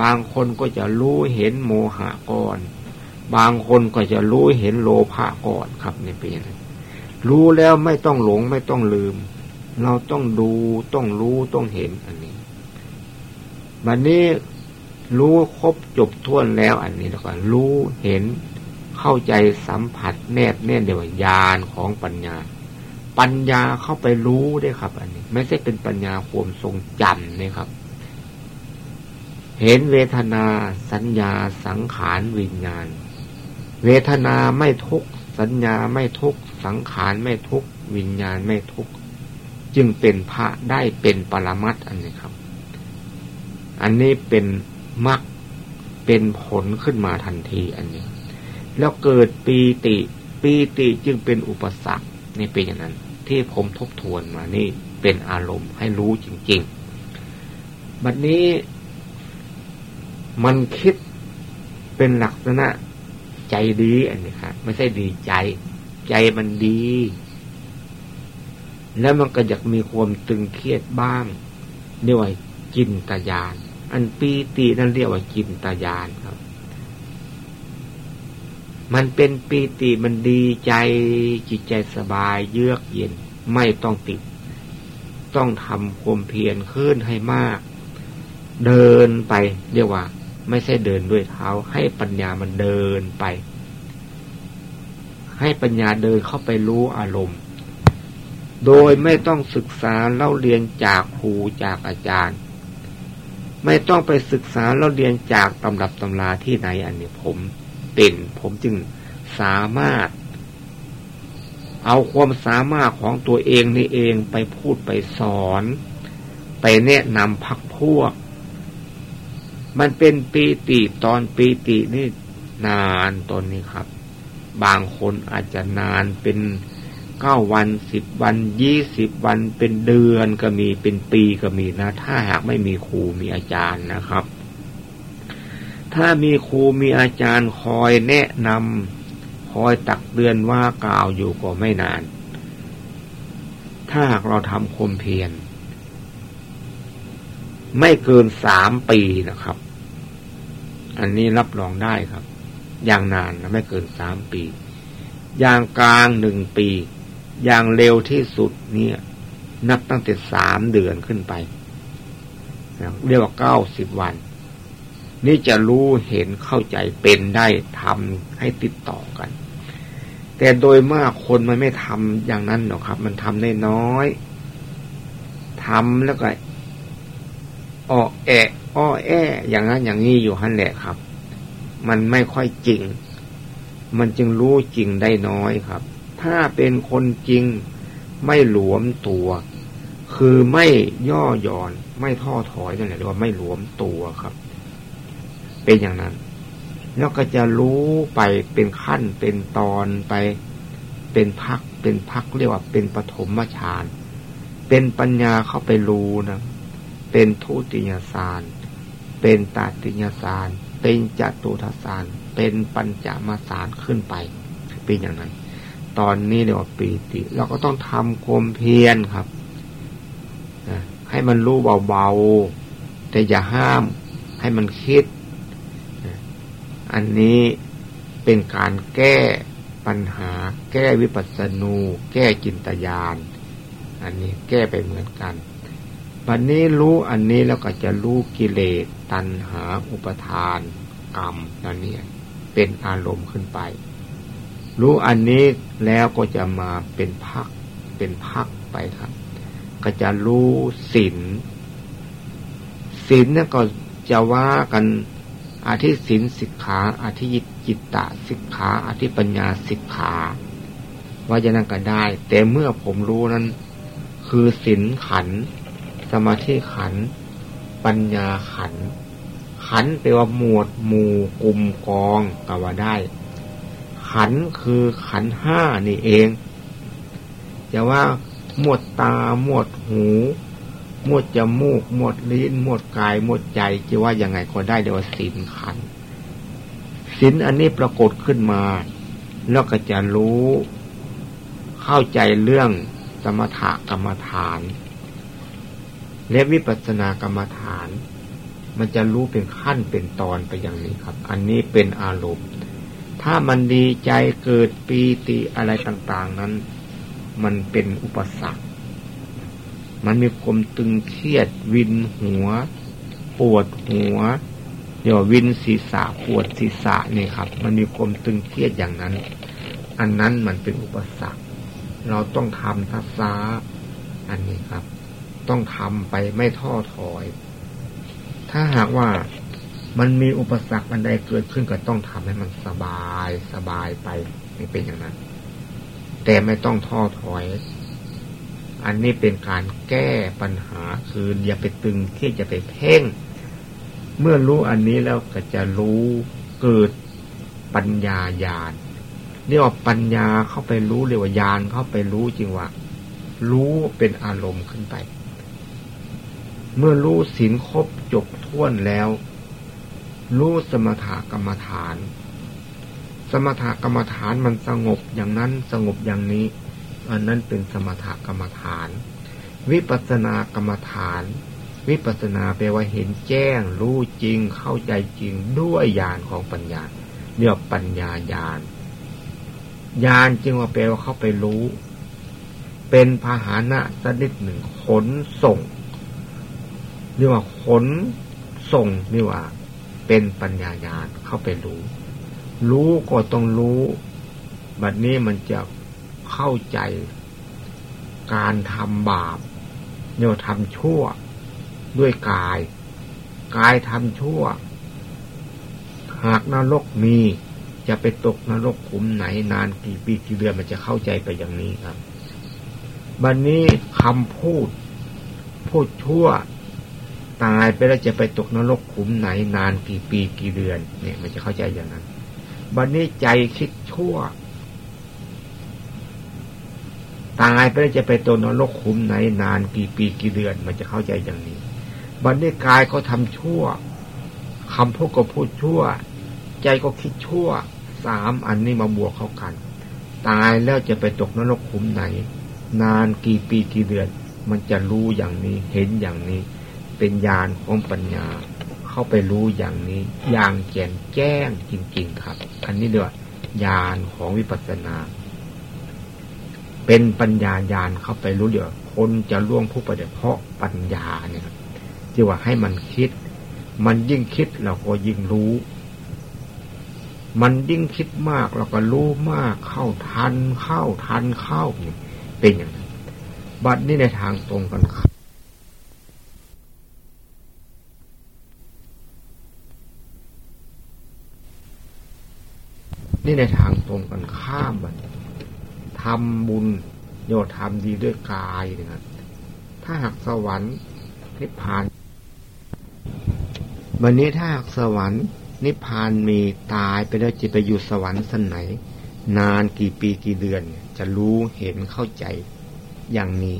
บางคนก็จะรู้เห็นโมหะก่อน บางคนก็จะรู้เห็นโลภะก่อนครับในเป็นอย่างนั้นรู้แล้วไม่ต้องหลงไม่ต้องลืม เราต้องดูต้องรู้ต้องเห็นอันนี้บัดนนี้รู้ครบจบท้วนแล้วอันนี้แล้วก็รู้เห็น เข้าใจสัมผัสแนบแน่นเดียวญาณของปัญญา ปัญญาเข้าไปรู้ได้ครับ อันนี้ ไม่ใช่เป็นปัญญาความทรงจำนี่ครับ เห็นเวทนาสัญญาสังขารวิญญาณ เวทนาไม่ทุกสัญญาไม่ทุกสังขารไม่ทุกวิญญาณไม่ทุกจึงเป็นพระได้เป็นปรมัตอันนี้ครับ อันนี้เป็นมรรคเป็นผลขึ้นมาทันทีอันนี้ แล้วเกิดปีติปีติจึงเป็นอุปสรรคนี่เป็นอย่างนั้น ที่ผมทบทวนมานี่เป็นอารมณ์ให้รู้จริง ๆ บัดนี้มันคิดเป็นลักษณะใจดีอันนี้ครับไม่ใช่ดีใจ ใจมันดี แล้วมันก็อยากมีความตึงเครียดบ้างด้วยจินตยาน อันปีตินั่นเรียกว่าจินตยานครับ มันเป็นปีติมันดีใจจิตใจสบายเยือกเย็นไม่ต้องติด ต้องทำความเพียรขึ้นให้มาก เดินไปเรียกว่า ไม่ใช่เดินด้วยเท้า ให้ปัญญามันเดินไป ให้ปัญญาเดินเข้าไปรู้อารมณ์ โดยไม่ต้องศึกษาเล่าเรียนจากครูจากอาจารย์ ไม่ต้องไปศึกษาเราเรียนจากตำรับตำราที่ไหนอันนี้ผมเป็น ผมจึงสามารถ เอาความสามารถของตัวเองนี่เองไปพูดไปสอน ไปแนะนำพักพวก มันเป็นปีติตอนปีตินี่นานตอนนี้ครับ บางคนอาจจะนานเป็นเก้าวันสิบวันยี่สิบวันเป็นเดือนก็มีเป็นปีก็มีนะ ถ้าหากไม่มีครูมีอาจารย์นะครับ ถ้ามีครูมีอาจารย์คอยแนะนำคอยตักเตือนว่ากล่าวอยู่ก็ไม่นาน ถ้าหากเราทำคมเพียรไม่เกินสามปีนะครับ อันนี้รับรองได้ครับ อย่างนานนะไม่เกินสามปี อย่างกลางหนึ่งปี อย่างเร็วที่สุดเนี่ย นับตั้งแต่สามเดือนขึ้นไป เรียกว่าเก้าสิบวัน นี่จะรู้เห็นเข้าใจเป็นได้ทำให้ติดต่อกัน แต่โดยมากคนมันไม่ทำอย่างนั้นหรอกครับ มันทำได้น้อยทำแล้วก็อ้อแอะอ้อแออย่างนั้นอย่างนี้อยู่ฮันแหละครับ มันไม่ค่อยจริง มันจึงรู้จริงได้น้อยครับ ถ้าเป็นคนจริงไม่หลวมตัว คือไม่ย่อหย่อน ไม่ท้อถอยนั่นแหละเรียกว่าไม่หลวมตัวครับ เป็นอย่างนั้น แล้วก็จะรู้ไปเป็นขั้นเป็นตอนไป เป็นพักเป็นพักเรียกว่าเป็นปฐมฌานเป็นปัญญาเข้าไปรู้นะเป็นทุติยสารเป็นตาติยสารเป็นจตุทสารเป็นปัญจมาสารขึ้นไปเป็นอย่างนั้น ตอนนี้เรียกว่าปีติ เราก็ต้องทำความเพียรครับให้มันรู้เบาๆแต่อย่าห้ามให้มันคิด อันนี้เป็นการแก้ปัญหา แก้วิปัสสนู แก้จินตยานอันนี้แก้ไปเหมือนกันวันนี้รู้อันนี้แล้วก็จะรู้กิเลสตัณหาอุปทาน กรรมนั่นนี่เป็นอารมณ์ขึ้นไป รู้อันนี้แล้วก็จะมาเป็นพักเป็นพักไปครับ ก็จะรู้ศีลศีลนั่นก็จะว่ากัน อาทิศีลสิกขาอาทิยิจิตตะสิกขาอาทิปัญญาสิกขาว่าจะนั่นก็ได้ แต่เมื่อผมรู้นั้น คือศีลขัน สมาธิขัน ปัญญาขัน ขันแปลว่าหมวดหมู่กลุ่มกองก็ว่าได้ ขันคือขันห้านี่เองจะว่าหมวดตาหมวดหู หมดจมูก หมดลิ้น หมดกาย หมดใจจะว่ายังไงก็ได้เดี๋ยวสินขันสินอันนี้ปรากฏขึ้นมา แล้วก็จะรู้ เข้าใจเรื่องสมถกรรมฐาน และวิปัสสนากรรมฐาน มันจะรู้เป็นขั้นเป็นตอนไปอย่างนี้ครับ อันนี้เป็นอารมณ์ ถ้ามันดีใจเกิดปีติอะไรต่าง ๆนั้น มันเป็นอุปสรรค มันมีความตึงเครียด วินหัว ปวดหัวเดี๋ยววินศีรษะปวดศีรษะนี่ครับ มันมีความตึงเครียดอย่างนั้น อันนั้นมันเป็นอุปสรรค เราต้องทำทัศาอันนี้ครับ ต้องทำไปไม่ท้อถอย ถ้าหากว่ามันมีอุปสรรคอันใดเกิดขึ้นก็ต้องทำให้มันสบายสบายไปไม่เป็นอย่างนั้น แต่ไม่ต้องท้อถอย อันนี้เป็นการแก้ปัญหาคืออย่าไปตึงที่จะไปเพ่ง เมื่อรู้อันนี้แล้วก็จะรู้เกิดปัญญาญาณเรียกว่าปัญญาเข้าไปรู้เรียกว่าญาณเข้าไปรู้จริงว่า รู้เป็นอารมณ์ขึ้นไป เมื่อรู้สินครบจบท้วนแล้ว รู้สมถกรรมฐาน สมถกรรมฐานมันสงบอย่างนั้นสงบอย่างนี้ อันนั้นเป็นสมถกรรมฐาน วิปัสสนากรรมฐาน วิปัสสนาแปลว่าเห็นแจ้ง รู้จริง เข้าใจจริงด้วยญาณของปัญญาเรียกปัญญาญาณญาณจึงว่าแปลว่าเข้าไปรู้ เป็นพาหนะชนิดหนึ่งขนส่งเรียกว่าขนส่งนี่ว่า เป็นปัญญาญาณเข้าไปรู้ รู้ก็ต้องรู้ บัดนี้มันจะ เข้าใจ การทำบาปเนี่ยทำชั่วด้วยกาย กายทำชั่ว หากนรกมีจะไปตกนรกขุมไหนนานกี่ปีกี่เดือนมันจะเข้าใจไปอย่างนี้ครับ บันนี้คำพูด พูดชั่ว ตายไปแล้วจะไปตกนรกขุมไหนนานกี่ปีกี่เดือน เนี่ย มันจะเข้าใจอย่างนั้น บันนี้ใจคิดชั่ว ตายไปแล้วจะไปตกนรกขุมไหนนานกี่ปีกี่เดือนมันจะเข้าใจอย่างนี้ บันนี้กายก็ทำชั่วคำพูดก็พูดชั่ว ใจก็คิดชั่วสามอันนี้มาบวกเข้ากัน ตายแล้วจะไปตกนรกขุมไหน นานกี่ปีกี่เดือน มันจะรู้อย่างนี้เห็นอย่างนี้ เป็นญาณของปัญญา เข้าไปรู้อย่างนี้ อย่างแจ่มแจ้งจริง ๆ ครับ อันนี้เดียวญาณของวิปัสสนา เป็นปัญญาญาณเข้าไปรู้เดียวคนจะล่วงผู้ประเพราะปัญญาเนี่ยที่ว่าให้มันคิด มันยิ่งคิดเราก็ยิ่งรู้ มันยิ่งคิดมากเราก็รู้มากเข้าทันเข้าทันเข้าเป็นอย่างนั้นบัดนี้ในทางตรงกันครับนี่ในทางตรงกันข้ามบัด ทำบุญโยทำดีด้วยกายนะครับถ้าหากสวรรค์นิพพาน วันนี้ถ้าหากสวรรค์นิพพานมีตายไปแล้วจะไปอยู่สวรรค์สันไหน นานกี่ปีกี่เดือน จะรู้เห็นเข้าใจอย่างนี้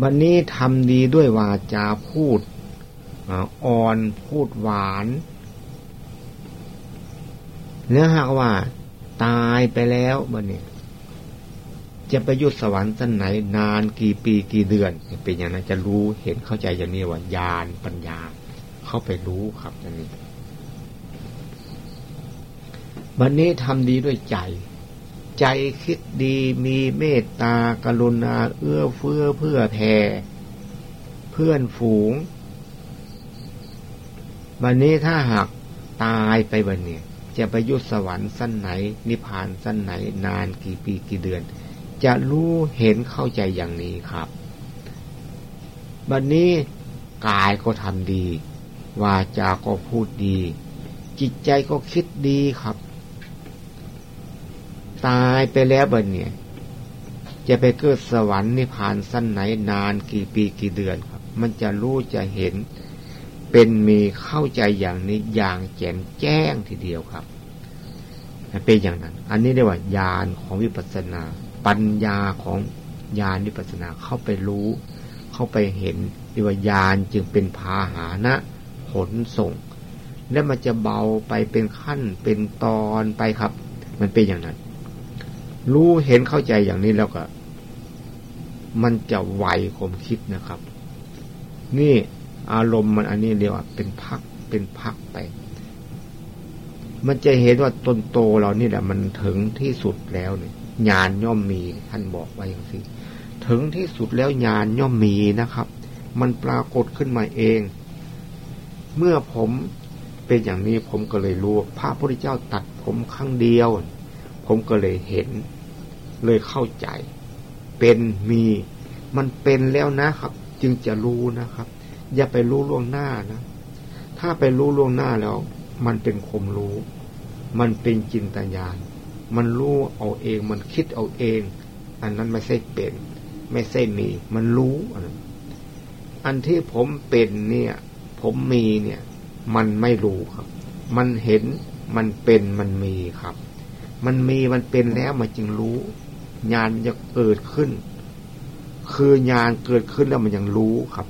วันนี้ทำดีด้วยวาจาพูดอ่อนพูดหวานเนื้อหากว่า ตายไปแล้วบันนี้ จะไปยุดสวรรค์สั้นไหน นานกี่ปีกี่เดือน เป็นอย่างนั้นจะรู้เห็นเข้าใจอย่างนี้ว่าญาณปัญญา เข้าไปรู้ครับอย่างนี้ วันนี้ทำดีด้วยใจ ใจคิดดีมีเมตตากรุณา เอื้อเฟื้อเพื่อแผ่เพื่อนฝูง วันนี้ถ้าหากตายไปวันนี้จะไปยุดสวรรค์สั้นไหน นิพพานสั้นไหน นานกี่ปีกี่เดือน จะรู้เห็นเข้าใจอย่างนี้ครับวันนี้กายก็ทำดี วาจาก็พูดดี จิตใจก็คิดดีครับ ตายไปแล้วบัดเนี่ย จะไปเกิดสวรรค์นิพพานสั้นไหนนานกี่ปีกี่เดือนครับ มันจะรู้จะเห็น เป็นมีเข้าใจอย่างนี้อย่างแจ่มแจ้งทีเดียวครับเป็นอย่างนั้น อันนี้เรียกว่าญาณของวิปัสสนา ปัญญาของญาณวิปัสสนาเข้าไปรู้ เข้าไปเห็นเรียกว่าญาณจึงเป็นพาหานะขนส่ง และมันจะเบาไปเป็นขั้นเป็นตอนไปครับ มันเป็นอย่างนั้น รู้เห็นเข้าใจอย่างนี้แล้วก็ มันจะไวความคิดนะครับ นี่อารมณ์มันอันนี้เรียกว่าเป็นพักเป็นพักไป มันจะเห็นว่าตนโตเรานี่แหละมันถึงที่สุดแล้วเนี่ย ญาณย่อมมี ท่านบอกไว้อย่างนี้ถึงที่สุดแล้วญาณย่อมมีนะครับ มันปรากฏขึ้นมาเอง เมื่อผมเป็นอย่างนี้ผมก็เลยรู้พระพุทธเจ้าตัดผมครั้งเดียว ผมก็เลยเห็น เลยเข้าใจ เป็นมี มันเป็นแล้วนะครับ จึงจะรู้นะครับ อย่าไปรู้ล่วงหน้านะ ถ้าไปรู้ล่วงหน้าแล้ว มันเป็นคมรู้ มันเป็นจินตญาณ มันรู้เอาเอง มันคิดเอาเอง อันนั้นไม่ใช่เป็น ไม่ใช่มี มันรู้อันที่ผมเป็นเนี่ย ผมมีเนี่ย มันไม่รู้ครับ มันเห็นมันเป็นมันมีครับ มันมีมันเป็นแล้วมันจึงรู้ญาณจะเกิดขึ้น คือญาณเกิดขึ้นแล้วมันยังรู้ครับ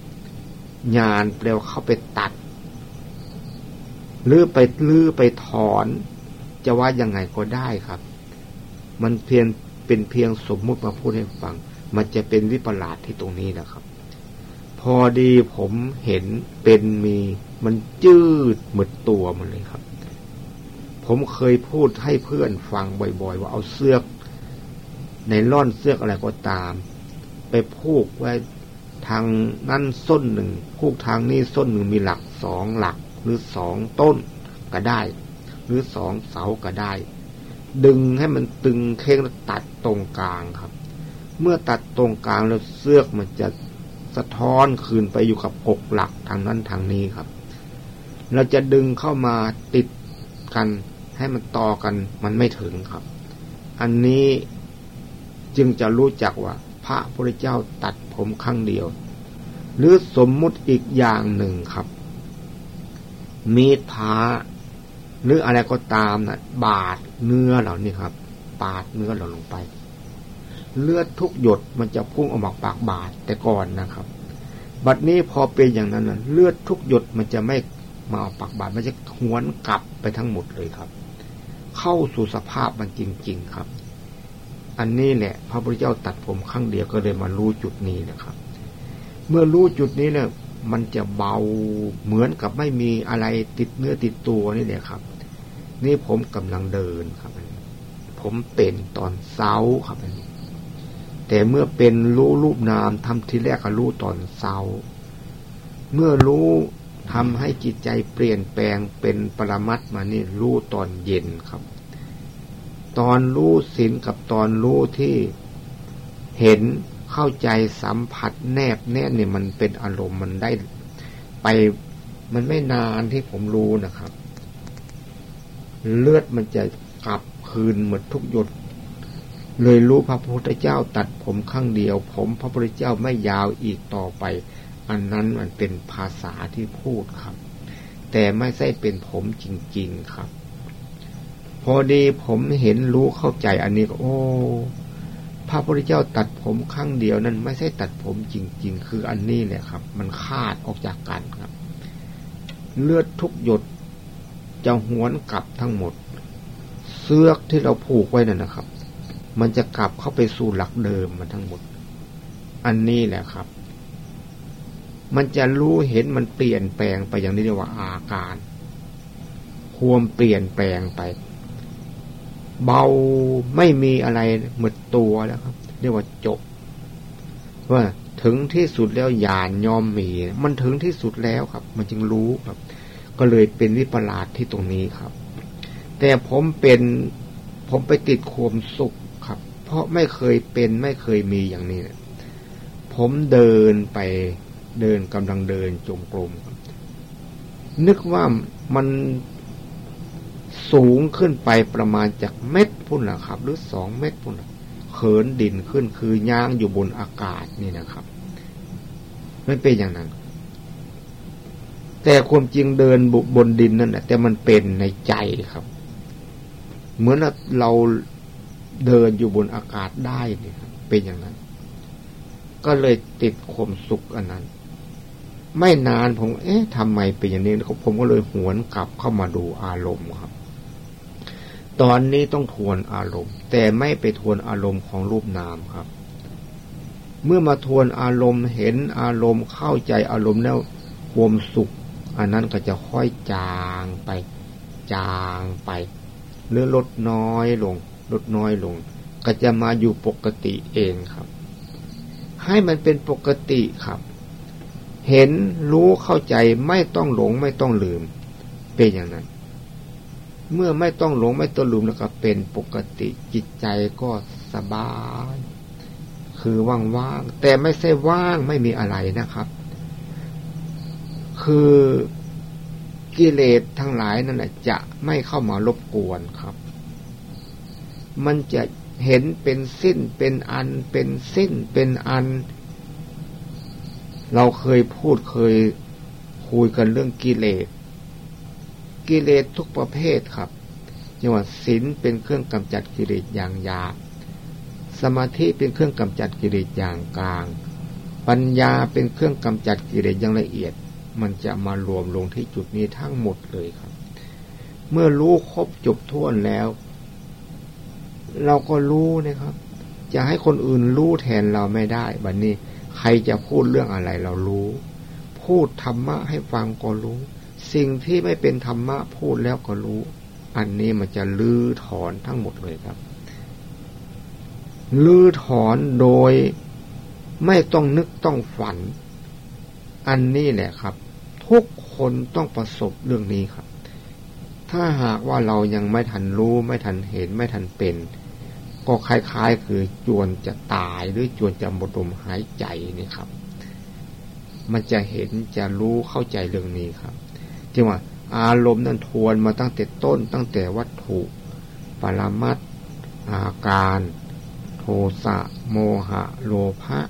ญาณแปลว่าเข้าไปตัดหรือไปลื้อไปถอน จะว่ายังไงก็ได้ครับ มันเพียงเป็นเพียงสมมุติมาพูดให้ฟัง มันจะเป็นวิปลาสที่ตรงนี้นะครับ พอดีผมเห็นเป็นมีมันจืดหมดตัวมันเลยครับ ผมเคยพูดให้เพื่อนฟังบ่อย ๆ ว่าเอาเสือกในล่อนเสือกอะไรก็ตาม ไปพูกไว้ทางนั้นส้นหนึ่งพูกทางนี้ส้นหนึ่งมีหลักสองหลัก หรือสองต้นก็ได้ หรือสองเสาก็ได้ ดึงให้มันตึงเค้งแล้วตัดตรงกลางครับ เมื่อตัดตรงกลางแล้วเสื้อกมันจะสะท้อนคืนไปอยู่กับหกหลักทางนั้นทางนี้ครับ เราจะดึงเข้ามาติดกันให้มันต่อกันมันไม่ถึงครับ อันนี้จึงจะรู้จักว่า พระพุทธเจ้าตัดผมครั้งเดียว หรือสมมุติอีกอย่างหนึ่งครับ มีดพาหรืออะไรก็ตามนะ่ะ บาด เนื้อเหล่านี้ครับ ปาดเนื้อเราลงไป เลือดทุกหยดมันจะพุ่งออกมาปากบาดแต่ก่อนนะครับ บัดนี้พอเป็นอย่างนั้นเลือดทุกหยดมันจะไม่มาออกปากบาดมันจะหวนกลับไปทั้งหมดเลยครับ เข้าสู่สภาพมันจริง ๆครับ อันนี้แหละพระพุทธเจ้าตัดผมครั้งเดียวก็เลยมารู้จุดนี้นะครับ เมื่อรู้จุดนี้เนี่ยมันจะเบาเหมือนกับไม่มีอะไรติดเนื้อติดตัวนี่แหละครับ นี่ผมกำลังเดินครับ ผมเป็นตอนเช้าครับ แต่เมื่อเป็นรู้รูปนามทำทีแรกก็รู้ตอนเช้า เมื่อรู้ทำให้จิตใจเปลี่ยนแปลงเป็นปรมัตมานี่รู้ตอนเย็นครับ ตอนรู้ศีลกับตอนรู้ที่เห็นเข้าใจสัมผัสแนบแน่นเนี่ยมันเป็นอารมณ์มันได้ไปมันไม่นานที่ผมรู้นะครับ เลือดมันจะกลับคืนหมดทุกหยด เลยรู้พระพุทธเจ้าตัดผมข้างเดียว ผมพระพุทธเจ้าไม่ยาวอีกต่อไป อันนั้นมันเป็นภาษาที่พูดครับ แต่ไม่ใช่เป็นผมจริง ๆครับ พอดีผมเห็นรู้เข้าใจอันนี้ก็โอ้พระพุทธเจ้าตัดผมข้างเดียวนั้นไม่ใช่ตัดผมจริง ๆ คืออันนี้แหละครับ มันขาดออกจากกันครับ เลือดทุกหยด จะหวนกลับทั้งหมด เสื้อที่เราผูกไว้นั่นนะครับ มันจะกลับเข้าไปสู่หลักเดิมมันทั้งหมด อันนี้แหละครับ มันจะรู้เห็นมันเปลี่ยนแปลงไปอย่างนี้เรียกว่าอาการความเปลี่ยนแปลงไป เบาไม่มีอะไรหมดตัวแล้วครับ เรียกว่าจบ ว่าถึงที่สุดแล้วยานยอมมี มันถึงที่สุดแล้วครับ มันจึงรู้ครับ ก็เลยเป็นวิปลาสที่ตรงนี้ครับ แต่ผมเป็นผมไปติดความสุขครับ เพราะไม่เคยเป็นไม่เคยมีอย่างนี้นะผมเดินไปเดินกำลังเดินจงกรมนึกว่ามันสูงขึ้นไปประมาณจากเม็ดพุ่นนะครับ หรือสองเม็ดพุ่นเขินดินขึ้นคือย่างอยู่บนอากาศนี่นะครับไม่เป็นอย่างนั้น แต่ความจริงเดินบนดินนั่นแหละแต่มันเป็นในใจครับ เหมือนเราเดินอยู่บนอากาศได้เนี่ยเป็นอย่างนั้น ก็เลยติดความสุขอันนั้น ไม่นานผม เอ๊ะทำไมเป็นอย่างนี้ผมก็เลยหวนกลับเข้ามาดูอารมณ์ครับ ตอนนี้ต้องทวนอารมณ์ แต่ไม่ไปทวนอารมณ์ของรูปนามครับ เมื่อมาทวนอารมณ์เห็นอารมณ์เข้าใจอารมณ์แล้วความสุข อันนั้นก็จะค่อยจางไป จางไปหรือลดน้อยลง ลดน้อยลง ก็จะมาอยู่ปกติเองครับ ให้มันเป็นปกติครับ เห็นรู้เข้าใจไม่ต้องหลงไม่ต้องลืม เป็นอย่างนั้น เมื่อไม่ต้องหลงไม่ต้องลืมแล้วก็เป็นปกติจิตใจก็สบาย คือว่างๆแต่ไม่ใช่ว่างไม่มีอะไรนะครับ คือกิเลสทั้งหลายนั่นแหละจะไม่เข้ามารบกวนครับ มันจะเห็นเป็นสิ้นเป็นอันเป็นสิ้นเป็นอัน เราเคยพูดเคยคุยกันเรื่องกิเลส กิเลสทุกประเภทครับอย่างว่าศีลเป็นเครื่องกำจัดกิเลสอย่างหยาบสมาธิเป็นเครื่องกำจัดกิเลสอย่างกลาง ปัญญาเป็นเครื่องกำจัดกิเลสอย่างละเอียด มันจะมารวมลงที่จุดนี้ทั้งหมดเลยครับ เมื่อรู้ครบจบท้วนแล้ว เราก็รู้นะครับ จะให้คนอื่นรู้แทนเราไม่ได้บัดนนี้ใครจะพูดเรื่องอะไรเรารู้ พูดธรรมะให้ฟังก็รู้ สิ่งที่ไม่เป็นธรรมะพูดแล้วก็รู้ อันนี้มันจะลื้อถอนทั้งหมดเลยครับลื้อถอนโดยไม่ต้องนึกต้องฝัน อันนี้แหละครับ ทุกคนต้องประสบเรื่องนี้ครับ ถ้าหากว่าเรายังไม่ทันรู้ไม่ทันเห็นไม่ทันเป็น ก็คล้ายๆ คือจวนจะตายหรือจวนจะหมดลมหายใจนี่ครับ มันจะเห็นจะรู้เข้าใจเรื่องนี้ครับจึงว่าอารมณ์นั้นทวนมาตั้งแต่ต้น ตั้งแต่วัตถุปรมัตอาการ โทสะโมหะ โลภะ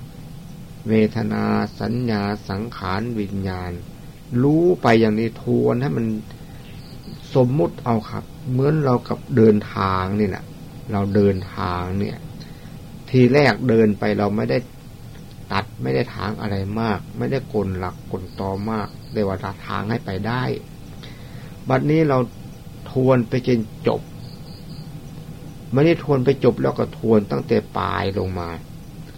เวทนาสัญญาสังขารวิญญาณ รู้ไปอย่างนี้ทวนให้มันสมมุติเอาครับ เหมือนเรากับเดินทางนี่แหละเราเดินทางเนี่ย ทีแรกเดินไปเราไม่ได้ตัดไม่ได้ทางอะไรมาก ไม่ได้กลหลักกลตอมากเดว่าทางให้ไปได้ บัดนี้เราทวนไปจนจบไม่ได้ทวนไปจบแล้วก็ทวนตั้งแต่ปลายลงมา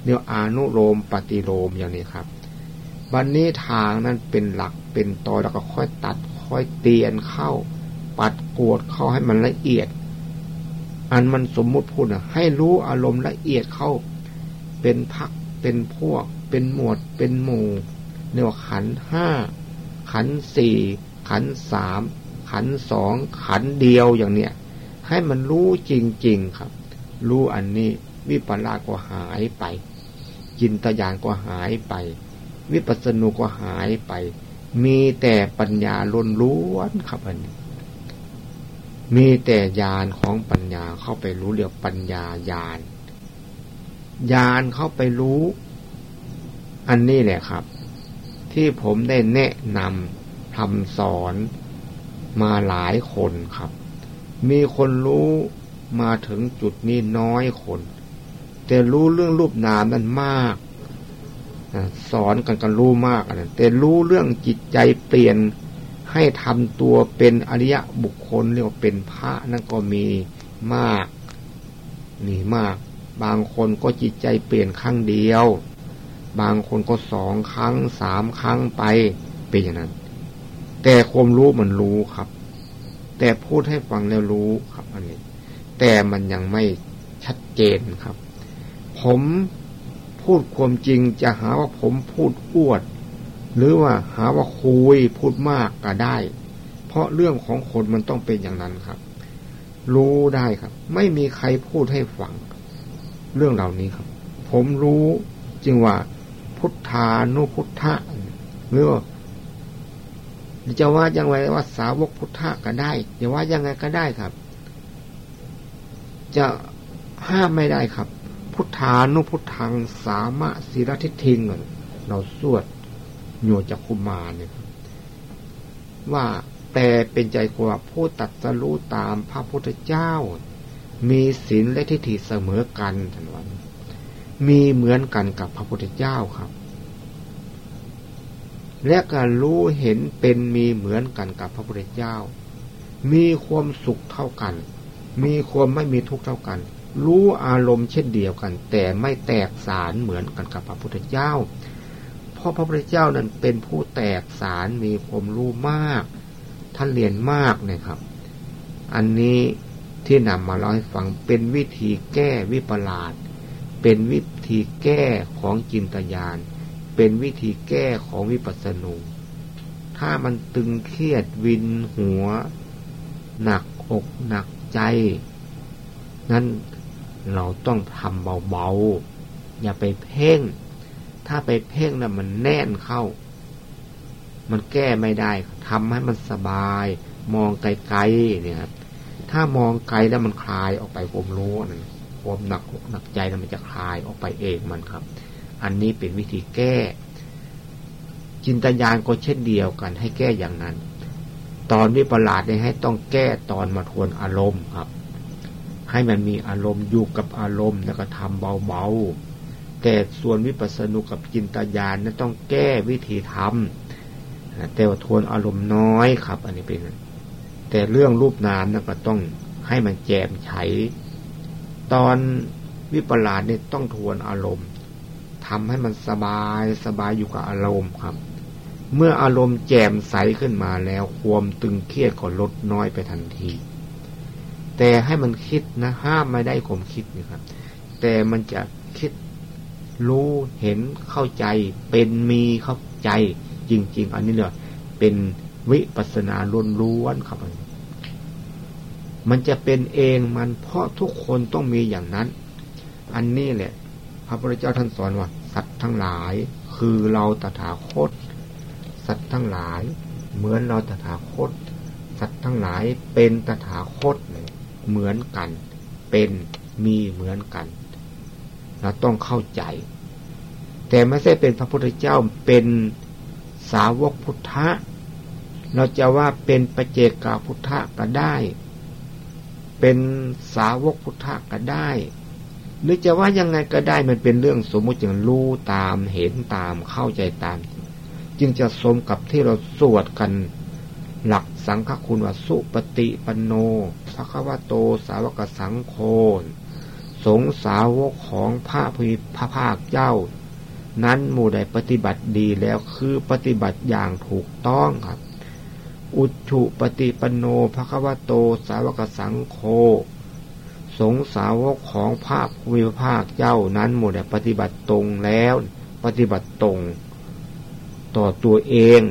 เรียกอนุโลมปฏิโลมอย่างนี้ครับ วันนี้ทางนั้นเป็นหลัก เป็นตอแล้วก็ค่อยตัด ค่อยเตียนเข้า ปัดกวดเข้าให้มันละเอียด อันมันสมมุติพูดนะให้รู้อารมณ์ละเอียดเข้า เป็นพักเป็นพวก เป็นหมวด เป็นหมู่เรียกว่าขันห้าขันสี่ขันสามขันสองขันเดียวอย่างเนี้ยให้มันรู้จริง ๆครับ รู้อันนี้ วิปลาสก็หายไปจินตยานก็หายไป วิปัสสนุก็หายไป มีแต่ปัญญาล้นล้วนครับอันนี้ มีแต่ญาณของปัญญาเข้าไปรู้เรียกปัญญาญาณญาณเข้าไปรู้ อันนี้แหละครับ ที่ผมได้แนะนำทำสอนมาหลายคนครับ มีคนรู้มาถึงจุดนี้น้อยคน แต่รู้เรื่องรูปนามนั้นมาก สอนกันกันรู้มากนะแต่รู้เรื่องจิตใจเปลี่ยนให้ทำตัวเป็นอริยะบุคคลเรียกว่าเป็นพระนั่นก็มีมากมีมาก บางคนก็จิตใจเปลี่ยนครั้งเดียว บางคนก็สองครั้งสามครั้งไปเป็นอย่างนั้น แต่ความรู้มันรู้ครับ แต่พูดให้ฟังแล้วรู้ครับอันนี้ แต่มันยังไม่ชัดเจนครับ ผม พูดความจริงจะหาว่าผมพูดอวด หรือว่าหาว่าคุยพูดมากก็ได้ เพราะเรื่องของคนมันต้องเป็นอย่างนั้นครับ รู้ได้ครับ ไม่มีใครพูดให้ฟัง เรื่องเหล่านี้ครับ ผมรู้จริงว่าพุทธานุพุทธะหรือว่าจะว่ายังไงว่าสาวกพุทธะก็ได้จะว่ายังไงก็ได้ครับ จะห้ามไม่ได้ครับ พุทธานุพุทธังสามะศิรทิทิงเราสวดโยจักคุมาเนี่ยว่าแต่เป็นใจกว่าผู้ตัดสรู้ตามพระพุทธเจ้า มีศีลและทิฏฐิเสมอกันท่านวันมีเหมือนกันกับพระพุทธเจ้าครับ และการรู้เห็นเป็นมีเหมือนกันกับพระพุทธเจ้า มีความสุขเท่ากัน มีความไม่มีทุกข์เท่ากัน รู้อารมณ์เช่นเดียวกัน แต่ไม่แตกสารเหมือนกันกับพระพุทธเจ้า เพราะพระพุทธเจ้านั้นเป็นผู้แตกสารมีความรู้มาก ท่านเรียนมากนะครับ อันนี้ที่นำมาเล่าให้ฟังเป็นวิธีแก้วิปลาสเป็นวิธีแก้ของจินตยาน เป็นวิธีแก้ของวิปัสสนูถ้ามันตึงเครียดวินหัว หนักอกหนักใจ นั้น เราต้องทำเบาๆ อย่าไปเพ่ง ถ้าไปเพ่งนะ่ะมันแน่นเข้า มันแก้ไม่ได้ทำให้มันสบาย มองไกลๆเนี่ยครับถ้ามองไกลแล้วมันคลายออกไปผมรู้นั่นความหนักหนักใจแล้วมันจะคลายออกไปเองมันครับ อันนี้เป็นวิธีแก้ จินตญาณก็เช่นเดียวกัน ให้แก้อย่างนั้น ตอนวิปลาสเนี่ยให้ต้องแก้ตอนมาทวนอารมณ์ครับ ให้มันมีอารมณ์อยู่กับอารมณ์แล้วก็ทำเบาๆ แต่ส่วนวิปัสสนุกับจินตญาณนั้นต้องแก้วิธีทำแต่ว่าทวนอารมณ์น้อยครับ อันนี้เป็น แต่เรื่องรูปนามนั่นก็ต้องให้มันแจมไฉตอนวิปลาสเนี่ยต้องทวนอารมณ์ทำให้มันสบายสบายอยู่กับอารมณ์ครับ เมื่ออารมณ์แจ่มใสขึ้นมาแล้วความตึงเครียดก็ลดน้อยไปทันที แต่ให้มันคิดนะ ห้ามไม่ได้ข่มคิดนะครับ แต่มันจะคิดรู้เห็นเข้าใจ เป็นมีเข้าใจจริง ๆ อันนี้เนี่ยเป็นวิปัสนาล้วนๆครับมันจะเป็นเองมันเพราะทุกคนต้องมีอย่างนั้น อันนี้แหละ พระพุทธเจ้าท่านสอนว่า สัตว์ทั้งหลาย คือเราตถาคต สัตว์ทั้งหลาย เหมือนเราตถาคต สัตว์ทั้งหลายเป็นตถาคต เหมือนกัน เป็นมีเหมือนกันเราต้องเข้าใจ แต่ไม่ใช่เป็นพระพุทธเจ้าเป็นสาวกพุทธะ เราจะว่าเป็นปเจกาพุทธะก็ได้ เป็นสาวกพุทธะก็ได้ หรือจะว่ายังไงก็ได้มันเป็นเรื่องสมมติจึงรู้ตามเห็นตามเข้าใจตาม จึงจะสมกับที่เราสวดกันหลัก สังฆคุณว่าสุปฏิปันโนพระควโตสาวกสังโฆสงสาวกของพระพิพระภาคเจ้า นั้นหมู่ใดปฏิบัติดีแล้วคือปฏิบัติอย่างถูกต้องครับ อุชุปฏิปโนพระควโตสาวกสังโฆสงสาวกของพระวิภาคเจ้านั้นหมู่ใดปฏิบัติตรงแล้ว ปฏิบัติตรง ต่อตัวเอง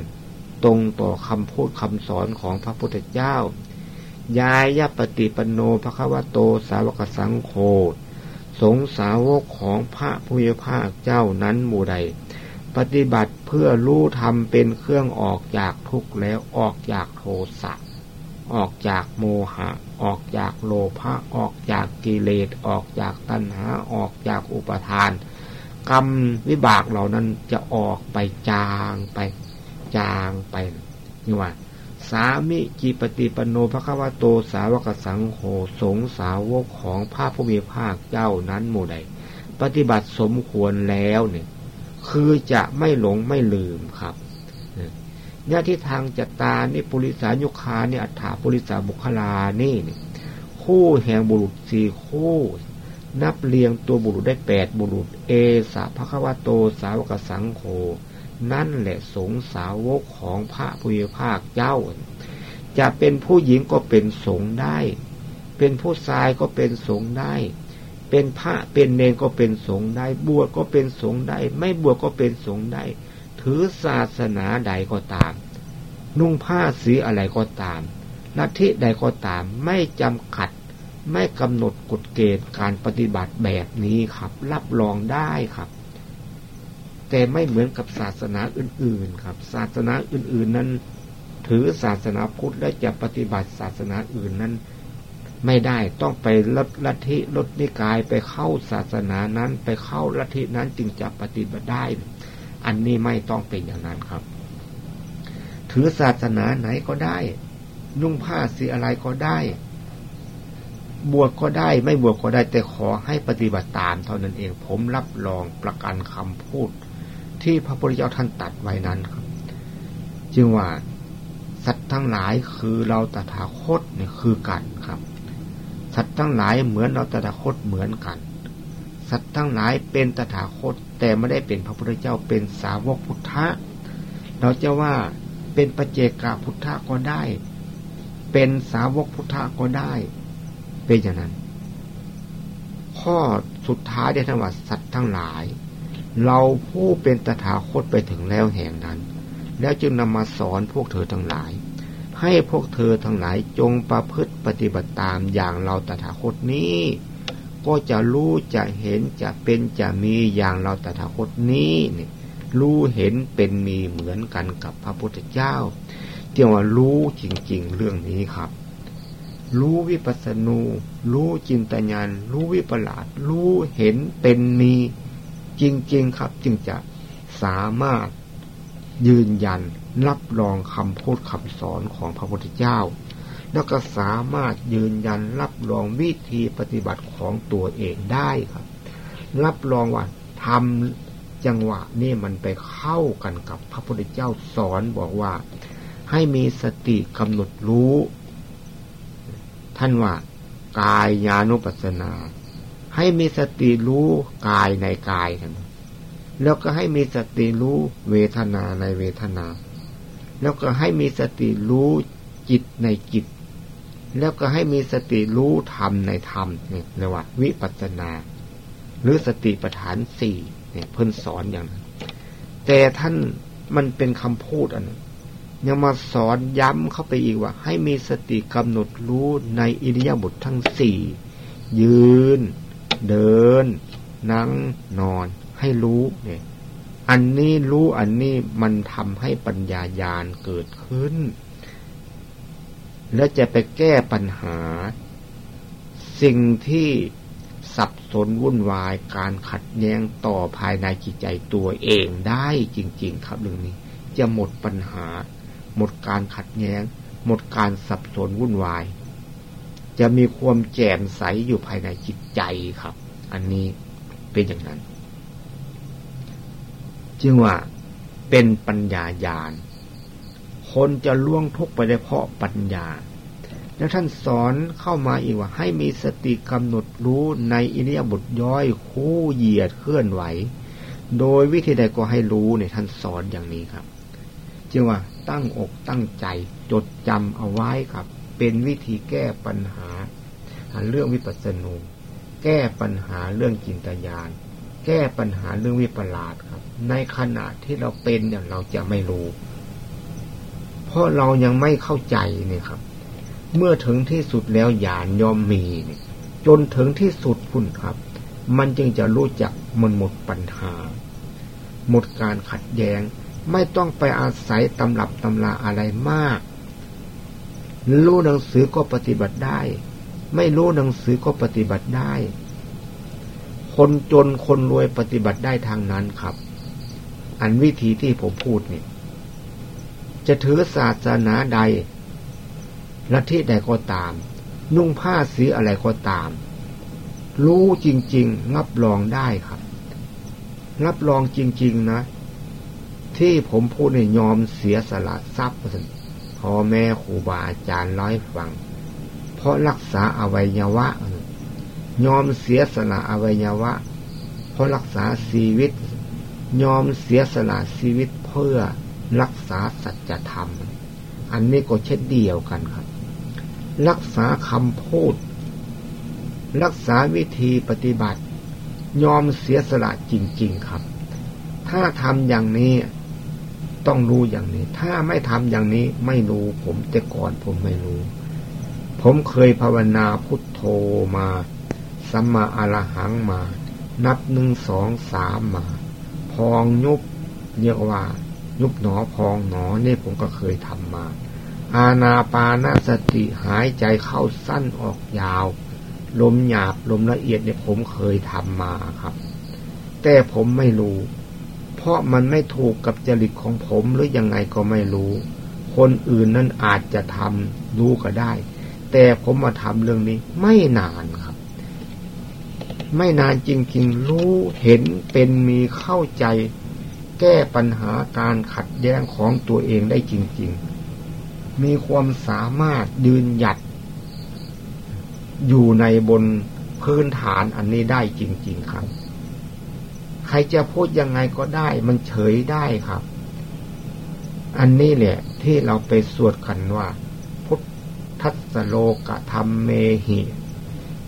ตรงต่อคำพูดคำสอนของพระพุทธเจ้ายายยปฏิปโนภควโตสาวกสังโฆสงสาวกของพระพุทธภาคเจ้านั้นหมู่ใด ปฏิบัติเพื่อรู้ธรรมเป็นเครื่องออกจากทุกข์แล้วออกจากโทสะออกจากโมหะ ออกจากโลภะออกจากกิเลสออกจากตัณหาออกจากอุปทาน กรรมวิบากเหล่านั้นจะออกไปจางไป จางไปนี่ว่า สามิจิปฏิปโนภควโตสาวกสังโฆสงสาวกของพระผู้มีภาคเจ้านั้นหมู่ใด ปฏิบัติสมควรแล้วเนี่ยคือจะไม่หลงไม่ลืมครับเนี่ยที่ทางจตานี่ปุริสายุคาเนี่ยอัฏฐาปุริสาบุคลานี่เนี่ยคู่แห่งบุรุษสี่คู่ นับเรียงตัวบุรุษได้แปดบุรุษ เอสะภควโตสาวกสังโฆ นั่นแหละสงสาวกของพระพุทธภาคเจ้า จะเป็นผู้หญิงก็เป็นสงได้ เป็นผู้ชายก็เป็นสงได้ เป็นพระเป็นเนรก็เป็นสงได้ บวชก็เป็นสงได้ ไม่บวชก็เป็นสงได้ ถือศาสนาใดก็ตาม นุ่งผ้าสีอะไรก็ตามลัทธิใดก็ตามไม่จำกัดไม่กำหนดกฎเกณฑ์การปฏิบัติแบบนี้ครับ รับรองได้ครับ แต่ไม่เหมือนกับศาสนาอื่น ๆ ครับ ศาสนาอื่น ๆ นั้น ถือศาสนาพุทธและจะปฏิบัติศาสนาอื่นนั้น ไม่ได้ต้องไปลดลัทธิลดนิกายไปเข้าศาสนานั้น ไปเข้าลัทธินั้นจึงจะปฏิบัติได้ อันนี้ไม่ต้องเป็นอย่างนั้นครับ ถือศาสนาไหนก็ได้ นุ่งผ้าสีอะไรก็ได้บวชก็ได้ไม่บวชก็ได้แต่ขอให้ปฏิบัติตามเท่านั้นเอง ผมรับรองประกันคำพูด ที่พระพุทธเจ้าท่านตัดไว้นั้นครับ จึงว่าสัตว์ทั้งหลายคือเราตถาคตเนี่ยคือกันครับ สัตว์ทั้งหลายเหมือนเราตถาคตเหมือนกัน สัตว์ทั้งหลายเป็นตถาคต แต่ไม่ได้เป็นพระพุทธเจ้าเป็นสาวกพุทธะ เราจะว่าเป็นปเจกาพุทธะก็ได้ เป็นสาวกพุทธะก็ได้ เป็นอย่างนั้น ข้อสุดท้ายได้ทั้งว่าสัตว์ทั้งหลาย เราผู้เป็นตถาคตไปถึงแล้วแห่งนั้น แล้วจึงนำมาสอนพวกเธอทั้งหลาย ให้พวกเธอทั้งหลายจงประพฤติปฏิบัติตามอย่างเราตถาคตนี้ ก็จะรู้จะเห็นจะเป็นจะมีอย่างเราตถาคตนี้เนี่ยรู้เห็นเป็นมีเหมือนกันกับพระพุทธเจ้าเที่ว่ารู้จริง ๆ เรื่องนี้ครับ รู้วิปัสสนู รู้จินตญาณรู้วิปลาสรู้เห็นเป็นมี จริง ๆ ครับ จึงจะสามารถยืนยันรับรองคำพูดคำสอนของพระพุทธเจ้า แล้วก็สามารถยืนยันรับรองวิธีปฏิบัติของตัวเองได้ครับ รับรองว่าทำจังหวะนี่มันไปเข้ากันกับพระพุทธเจ้าสอนบอกว่า ให้มีสติกำหนดรู้ ท่านว่ากายานุปัสสนา ให้มีสติรู้กายในกายกันแล้วก็ให้มีสติรู้เวทนาในเวทนา แล้วก็ให้มีสติรู้จิตในจิต แล้วก็ให้มีสติรู้ธรรมในธรรมเนี่ยเรียกว่าวิปัสสนา หรือสติปัฏฐานสี่เนี่ยเพิ่นสอนอย่างนั้น แต่ท่านมันเป็นคำพูดอันนึงยังมาสอนย้ำเข้าไปอีกว่า ให้มีสติกำหนดรู้ในอิริยาบถททั้งสี่ยืน เดิน นั่งนอน ให้รู้เนี่ยอันนี้รู้อันนี้มันทำให้ปัญญายาณเกิดขึ้น และจะไปแก้ปัญหา สิ่งที่สับสนวุ่นวายการขัดแย้งต่อภายในจิตใจตัวเองได้จริง ๆ ครับเรื่องนี้ จะหมดปัญหา หมดการขัดแย้ง หมดการสับสนวุ่นวาย จะมีความแจ่มใสอยู่ภายในจิตใจครับ อันนี้เป็นอย่างนั้น จึงว่าเป็นปัญญาญาณ คนจะล่วงทุกไปได้เพราะปัญญา แล้วท่านสอนเข้ามาอีกว่า ให้มีสติกำหนดรู้ในอิริยาบถย่อยคู่เหยียดเคลื่อนไหว โดยวิธีใดก็ให้รู้เนี่ยท่านสอนอย่างนี้ครับ จึงว่าตั้งอกตั้งใจจดจำเอาไว้ครับ เป็นวิธีแก้ปัญหา เรื่องวิปัสสนูแก้ปัญหาเรื่องจินตญาณแก้ปัญหาเรื่องวิปลาสครับ ในขณะที่เราเป็นอย่างเราจะไม่รู้ เพราะเรายังไม่เข้าใจเนี่ยครับ เมื่อถึงที่สุดแล้วญาณยอมมีเนี่ย จนถึงที่สุดคุณครับ มันจึงจะรู้จักมันหมดปัญหา หมดการขัดแย้ง ไม่ต้องไปอาศัยตำรับตำราอะไรมาก รู้หนังสือก็ปฏิบัติได้ ไม่รู้หนังสือก็ปฏิบัติได้ คนจนคนรวยปฏิบัติได้ทางนั้นครับ อันวิธีที่ผมพูดเนี่ยจะถือศาสนาใดลัทธิใดก็ตาม นุ่งผ้าสีอะไรก็ตาม รู้จริงๆรับรองได้ครับ รับรองจริง ๆ นะ ที่ผมพูดในยอมเสียสละทรัพย์ พ่อแม่ครูบาอาจารย์ร้อยฟัง เพราะรักษาอวัยวะ ยอมเสียสละอวัยวะ เพราะรักษาชีวิต ยอมเสียสละชีวิตเพื่อรักษาสัจธรรม อันนี้ก็เช่นเดียวกันครับ รักษาคำพูด รักษาวิธีปฏิบัติ ยอมเสียสละจริง ๆครับ ถ้าทำอย่างนี้ ต้องรู้อย่างนี้ ถ้าไม่ทำอย่างนี้ไม่รู้ ผมแต่ก่อนผมไม่รู้ ผมเคยภาวนาพุทโธมาสัมมาอรหังมา นับหนึ่งสองสามมา พองยุบเรียกว่า ยุบหนอพองหนอนี่ผมก็เคยทำมา อาณาปานสติหายใจเข้าสั้นออกยาว ลมหยาบลมละเอียดเนี่ยผมเคยทำมาครับ แต่ผมไม่รู้ เพราะมันไม่ถูกกับจริตของผมหรือยังไงก็ไม่รู้ คนอื่นนั้นอาจจะทำรู้ก็ได้ แต่ผมมาทำเรื่องนี้ไม่นานครับ ไม่นานจริงๆ รู้เห็นเป็นมีเข้าใจ แก้ปัญหาการขัดแย้งของตัวเองได้จริง ๆ มีความสามารถยืนหยัด อยู่ในบนพื้นฐานอันนี้ได้จริง ๆ ครับ รจะพูดยังไงก็ได้ มันเฉยได้ครับ อันนี้แหละที่เราไปสวดกันว่า พุทธัสโลกธรรมเมหิ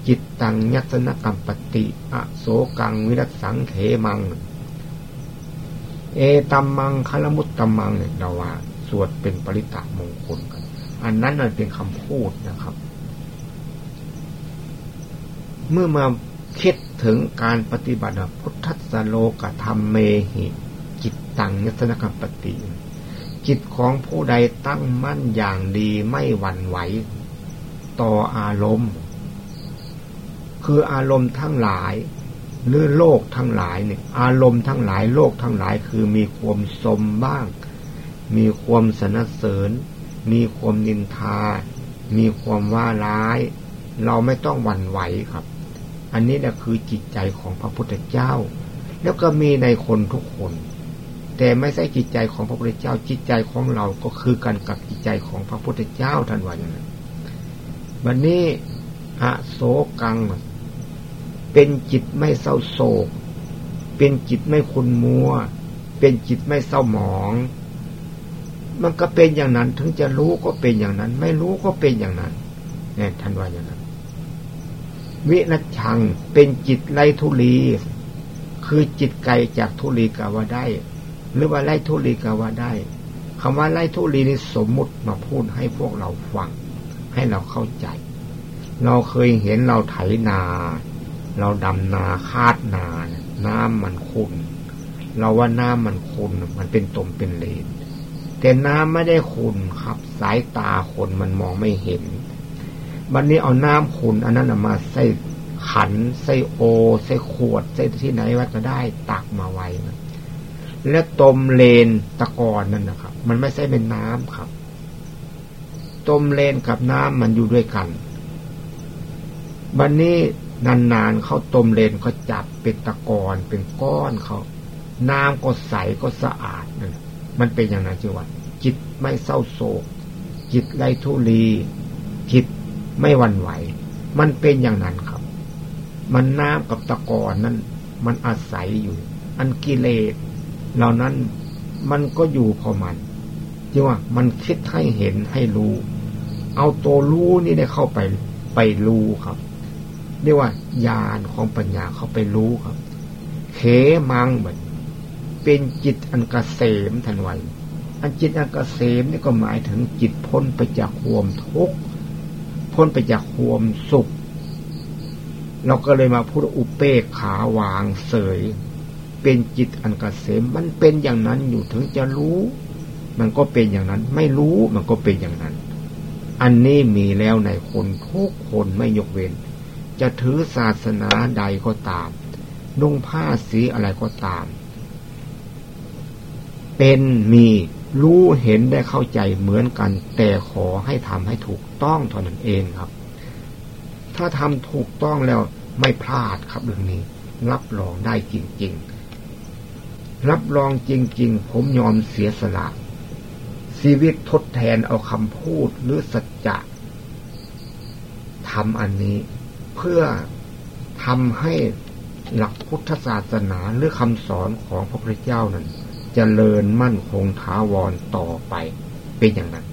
จิตตังยัสนกรรมปฏิอโสกังวิรัสังเขมัง เอตัมมังคลมุตตัมมังเนี่ยเราว่า สวดเป็นปริตะมงคลกัน อันนั้นมันเป็นคำพูดนะครับ เมื่อมาคิด ถึงการปฏิบัติพุทธสโลกธรรมเมหิจิตตังยัสนกรรมปฏิจิตของผู้ใดตั้งมั่นอย่างดีไม่หวั่นไหว ต่ออารมณ์ คืออารมณ์ทั้งหลายหรือโลกทั้งหลายเนี่ยอารมณ์ทั้งหลายโลกทั้งหลายคือมีความสมบ้าง มีความสนเสริญ มีความนินทา มีความว่าร้าย เราไม่ต้องหวั่นไหวครับ อันนี้นะคือจิตใจของพระพุทธเจ้า แล้วก็มีในคนทุกคน แต่ไม่ใช่จิตใจของพระพุทธเจ้า จิตใจของเราก็คือกันกับจิตใจของพระพุทธเจ้าท่านว่าอย่างนั้นวันนี้อโศกัง เป็นจิตไม่เศร้าโศก เป็นจิตไม่คุณมัว เป็นจิตไม่เศร้าหมอง มันก็เป็นอย่างนั้น ถึงจะรู้ก็เป็นอย่างนั้น ไม่รู้ก็เป็นอย่างนั้นเนี่ยท่านว่าอย่างนั้น วินัชังเป็นจิตไล่ทุลี คือจิตไกลจากทุลีกาว่าได้ หรือว่าไล่ทุลีกาว่าได้คำว่าไล่ทุลีนี่สมมุติมาพูดให้พวกเราฟัง ให้เราเข้าใจ เราเคยเห็นเราไถนา เราดำนาคาดนา น้ำมันขุนเราว่าน้ำมันขุนมันเป็นตมเป็นเลนแต่น้ำไม่ได้ขุนครับ สายตาคนมันมองไม่เห็น วันนี้เอาน้ำขุนอันนั้นมาใส่ขันใส่โอ ใส่ขวด ใส่ที่ไหนว่าจะได้ตักมาไว้นะและต้มเลนตะกอนนั่นนะครับ มันไม่ใช่เป็นน้ำครับต้มเลนกับน้ำมันอยู่ด้วยกันบันนี้นานๆเขาต้มเลนเขาจับเป็นตะกอนเป็นก้อนเขาน้ำก็ใสก็สะอาดนั่นมันเป็นอย่างนั้นจีวะจิตไม่เศร้าโศก จิตไรทุลีจิต ไม่วันไหว มันเป็นอย่างนั้นครับ มันน้ำกับตะกอนนั้นมันอาศัยอยู่ อันกิเลสเหล่านั้นมันก็อยู่พอมันจีว่ามันคิดให้เห็นให้รู้ เอาตัวรู้นี่ได้เข้าไปไปรู้ครับเรียกว่าญาณของปัญญาเข้าไปรู้ครับเขมังเหมือนเป็นจิตอันกเกษมทันไวอันจิตอันกเกษมนี่ก็หมายถึงจิตพ้นไปจากความทุกข์ พ้นไปจากความสุข เราก็เลยมาพูดอุเปกขาวางเสย เป็นจิตอันกเกษมมันเป็นอย่างนั้นอยู่ถึงจะรู้ มันก็เป็นอย่างนั้น ไม่รู้มันก็เป็นอย่างนั้น อันนี้มีแล้วในคนทุกคนไม่ยกเว้น จะถือศาสนาใดก็ตาม นุ่งผ้าสีอะไรก็ตาม เป็นมี รู้เห็นได้เข้าใจเหมือนกัน แต่ขอให้ทำให้ถูกต้องเท่านั้นเองครับ ถ้าทำถูกต้องแล้วไม่พลาดครับเรื่องนี้ รับรองได้จริง ๆ รับรองจริง ๆ ผมยอมเสียสละชีวิตทดแทนเอาคำพูดหรือสัจจะทำอันนี้ เพื่อทำให้หลักพุทธศาสนาหรือคำสอนของพระพุทธเจ้านั้น เจริญมั่นคงท้าวรต่อไป เป็นอย่างนั้น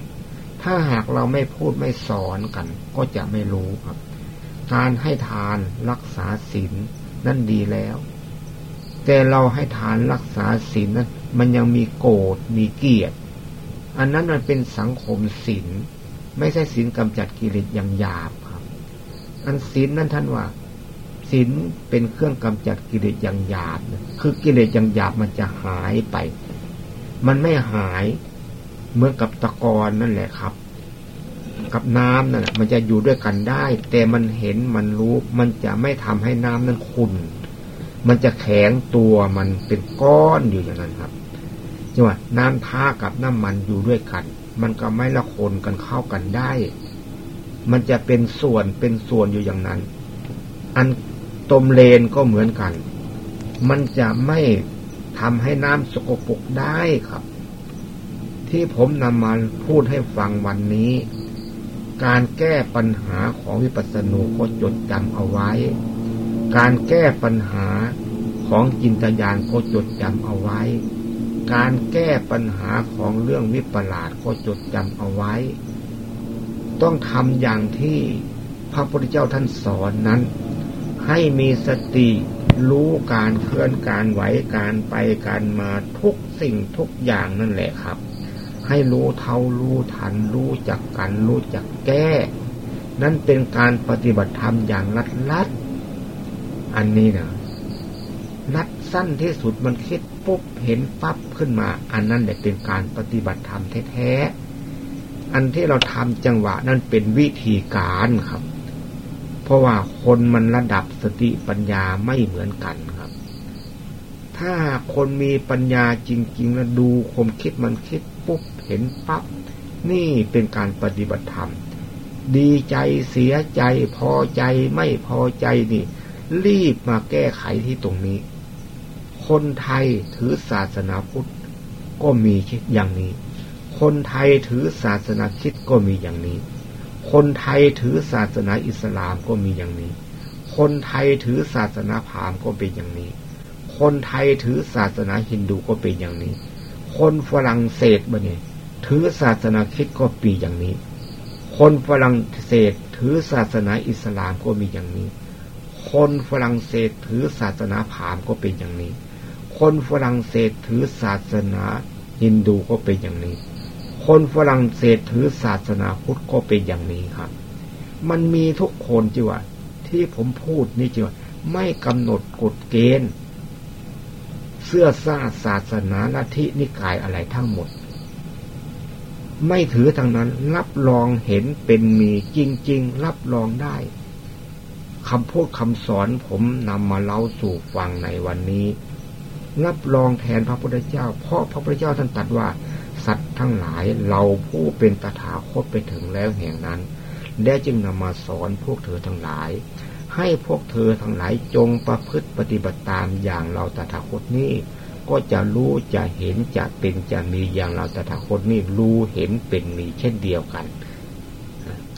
ถ้าหากเราไม่พูดไม่สอนกัน ก็จะไม่รู้ครับ การให้ทานรักษาศีลนั่นดีแล้ว แต่เราให้ทานรักษาศีลนั้นมันยังมีโกรธมีเกียรติอันนั้นมันเป็นสังคมศีลไม่ใช่ศีลกำจัดกิเลสอย่างหยาบครับ อันศีลนั้นท่านว่า ศีลเป็นเครื่องกำจัดกิเลสอย่างหยาบคือกิเลสอย่างหยาบมันจะหายไป มันไม่หายเหมือนกับตะกอนนั่นแหละครับ กับน้ำนั่นแหละมันจะอยู่ด้วยกันได้ แต่มันเห็นมันรู้มันจะไม่ทำให้น้ำนั้นขุ่นมันจะแข็งตัวมันเป็นก้อนอยู่อย่างนั้นครับจังหวะน้ำท่ากับน้ำมันอยู่ด้วยกัน มันก็ไม่ละคนกันเข้ากันได้ มันจะเป็นส่วนเป็นส่วนอยู่อย่างนั้น อัน ตมเลนก็เหมือนกัน มันจะไม่ทำให้น้ำสกปรกได้ครับ ที่ผมนำมาพูดให้ฟังวันนี้ การแก้ปัญหาของวิปัสสนูก็จดจำเอาไว้ การแก้ปัญหาของจินตญาณก็จดจำเอาไว้ การแก้ปัญหาของเรื่องวิปลาสก็จดจำเอาไว้ ต้องทำอย่างที่พระพุทธเจ้าท่านสอนนั้น ให้มีสติรู้การเคลื่อนการไหวการไปการมาทุกสิ่งทุกอย่างนั่นแหละครับ ให้รู้เท่ารู้ทันรู้จักกันรู้จักแก้ นั่นเป็นการปฏิบัติธรรมอย่างลัดลัดอันนี้นะลัดสั้นที่สุดมันคิดปุ๊บเห็นปั๊บขึ้นมา อันนั้นแหละเป็นการปฏิบัติธรรมแท้ๆอันที่เราทำจังหวะนั้นเป็นวิธีการครับ เพราะว่าคนมันระดับสติปัญญาไม่เหมือนกันครับ ถ้าคนมีปัญญาจริงๆแล้วดูคมคิดมันคิดปุ๊บเห็นปั๊บนี่เป็นการปฏิบัติธรรม ดีใจเสียใจพอใจไม่พอใจนี่ รีบมาแก้ไขที่ตรงนี้ คนไทยถือศาสนาพุทธก็มีคิดอย่างนี้ คนไทยถือศาสนาคิดก็มีอย่างนี้ คนไทยถือศาสนาอิสลามก็มีอย่างนี้ คนไทยถือศาสนาพราหมณ์ก็เป็นอย่างนี้ คนไทยถือศาสนาฮินดูก็เป็นอย่างนี้ คนฝรั่งเศสบะเนี่ยถือศาสนาคิดก็ปีอย่างนี้ คนฝรั่งเศสถือศาสนาอิสลามก็มีอย่างนี้ คนฝรั่งเศสถือศาสนาพราหมณ์ก็เป็นอย่างนี้ คนฝรั่งเศสถือศาสนาฮินดูก็เป็นอย่างนี้ คนฝรั่งเศสถือศาสนาพุทธก็เป็นอย่างนี้ครับ มันมีทุกคนจีว่าที่ผมพูดนี่จีว่าไม่กำหนดกฎเกณฑ์ เสื้อซาศาสนาลัทธินิกายอะไรทั้งหมด ไม่ถือทางนั้น รับรองเห็นเป็นมีจริง ๆ รับรองได้คำพูดคำสอนผมนำมาเล่าสู่ฟังในวันนี้ รับรองแทนพระพุทธเจ้า เพราะพระพุทธเจ้าท่านตรัสว่า สัตว์ทั้งหลายเราผู้เป็นตถาคตไปถึงแล้วแห่งนั้นได้จึงนำมาสอนพวกเธอทั้งหลาย ให้พวกเธอทั้งหลายจงประพฤติปฏิบัติตามอย่างเราตถาคตนี้ก็จะรู้จะเห็นจะเป็นจะมีอย่างเราตถาคตนี้รู้เห็นเป็นมีเช่นเดียวกัน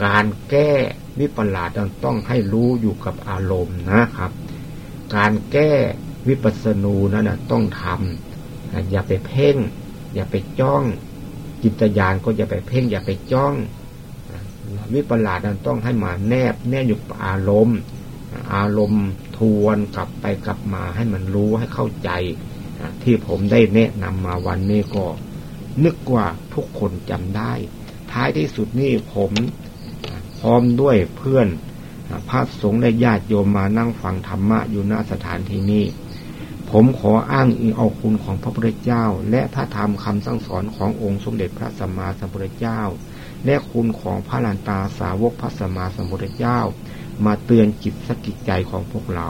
การแก้วิปลาสต้องให้รู้อยู่กับอารมณ์นะครับ การแก้วิปัสสนูนั้นต้องทำอย่าไปเพ่ง อย่าไปจ้อง จิตญาณก็อย่าไปเพ่ง อย่าไปจ้อง วิปลาสนั้นต้องให้มาแนบ แน่อยู่อารมณ์ อารมณ์ทวนกลับไปกลับมาให้มันรู้ให้เข้าใจ ที่ผมได้แนะนำมาวันนี้ก็ นึกว่าทุกคนจำได้ ท้ายที่สุดนี่ผมพร้อมด้วยเพื่อนพระสงฆ์และญาติโยมมานั่งฟังธรรมะอยู่หน้าสถานที่นี้ ผมขออ้างอิงเอาคุณของพระพุทธเจ้า และพระธรรมคำสั่งสอนขององค์สมเด็จพระสัมมาสัมพุทธเจ้า และคุณของพระลันตาสาวกพระสัมมาสัมพุทรเจ้า มาเตือนจิตสกิจใจของพวกเรา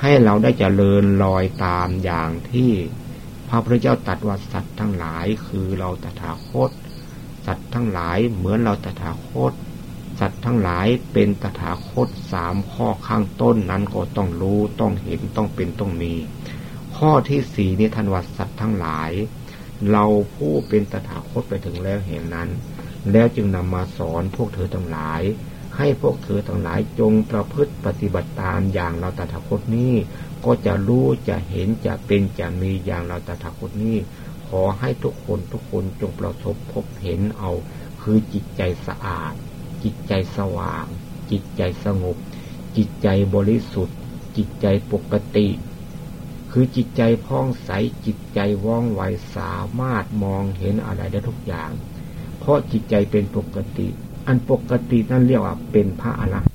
ให้เราได้เจริญลอยตามอย่างที่พระพุทธเจ้าตรัสว่าสัตว์ทั้งหลายคือเราตถาคต สัตว์ทั้งหลายเหมือนเราตถาคต สัตว์ทั้งหลายเป็นตถาคตสามข้อข้างต้นนั้นก็ต้องรู้ต้องเห็นต้องเป็นต้องมี ข้อที่สี่นี่ทันวัสัตว์ทั้งหลาย เราผู้เป็นตถาคตไปถึงแล้วเห็นนั้น แล้วจึงนำมาสอนพวกเธอทั้งหลาย ให้พวกเธอทั้งหลายจงประพฤติปฏิบัติตามอย่างเราตถาคตนี้ก็จะรู้จะเห็นจะเป็นจะมีอย่างเราตถาคตนี้ขอให้ทุกคนทุกคนจงประสบพบเห็นเอา คือจิตใจสะอาด จิตใจสว่าง จิตใจสงบ จิตใจบริสุทธิ์ จิตใจปกติ คือจิตใจพ่องใสจิตใจว่องไวสามารถมองเห็นอะไรได้ทุกอย่าง เพราะจิตใจเป็นปกติ อันปกตินั่นเรียกว่าเป็นพระอรหันต์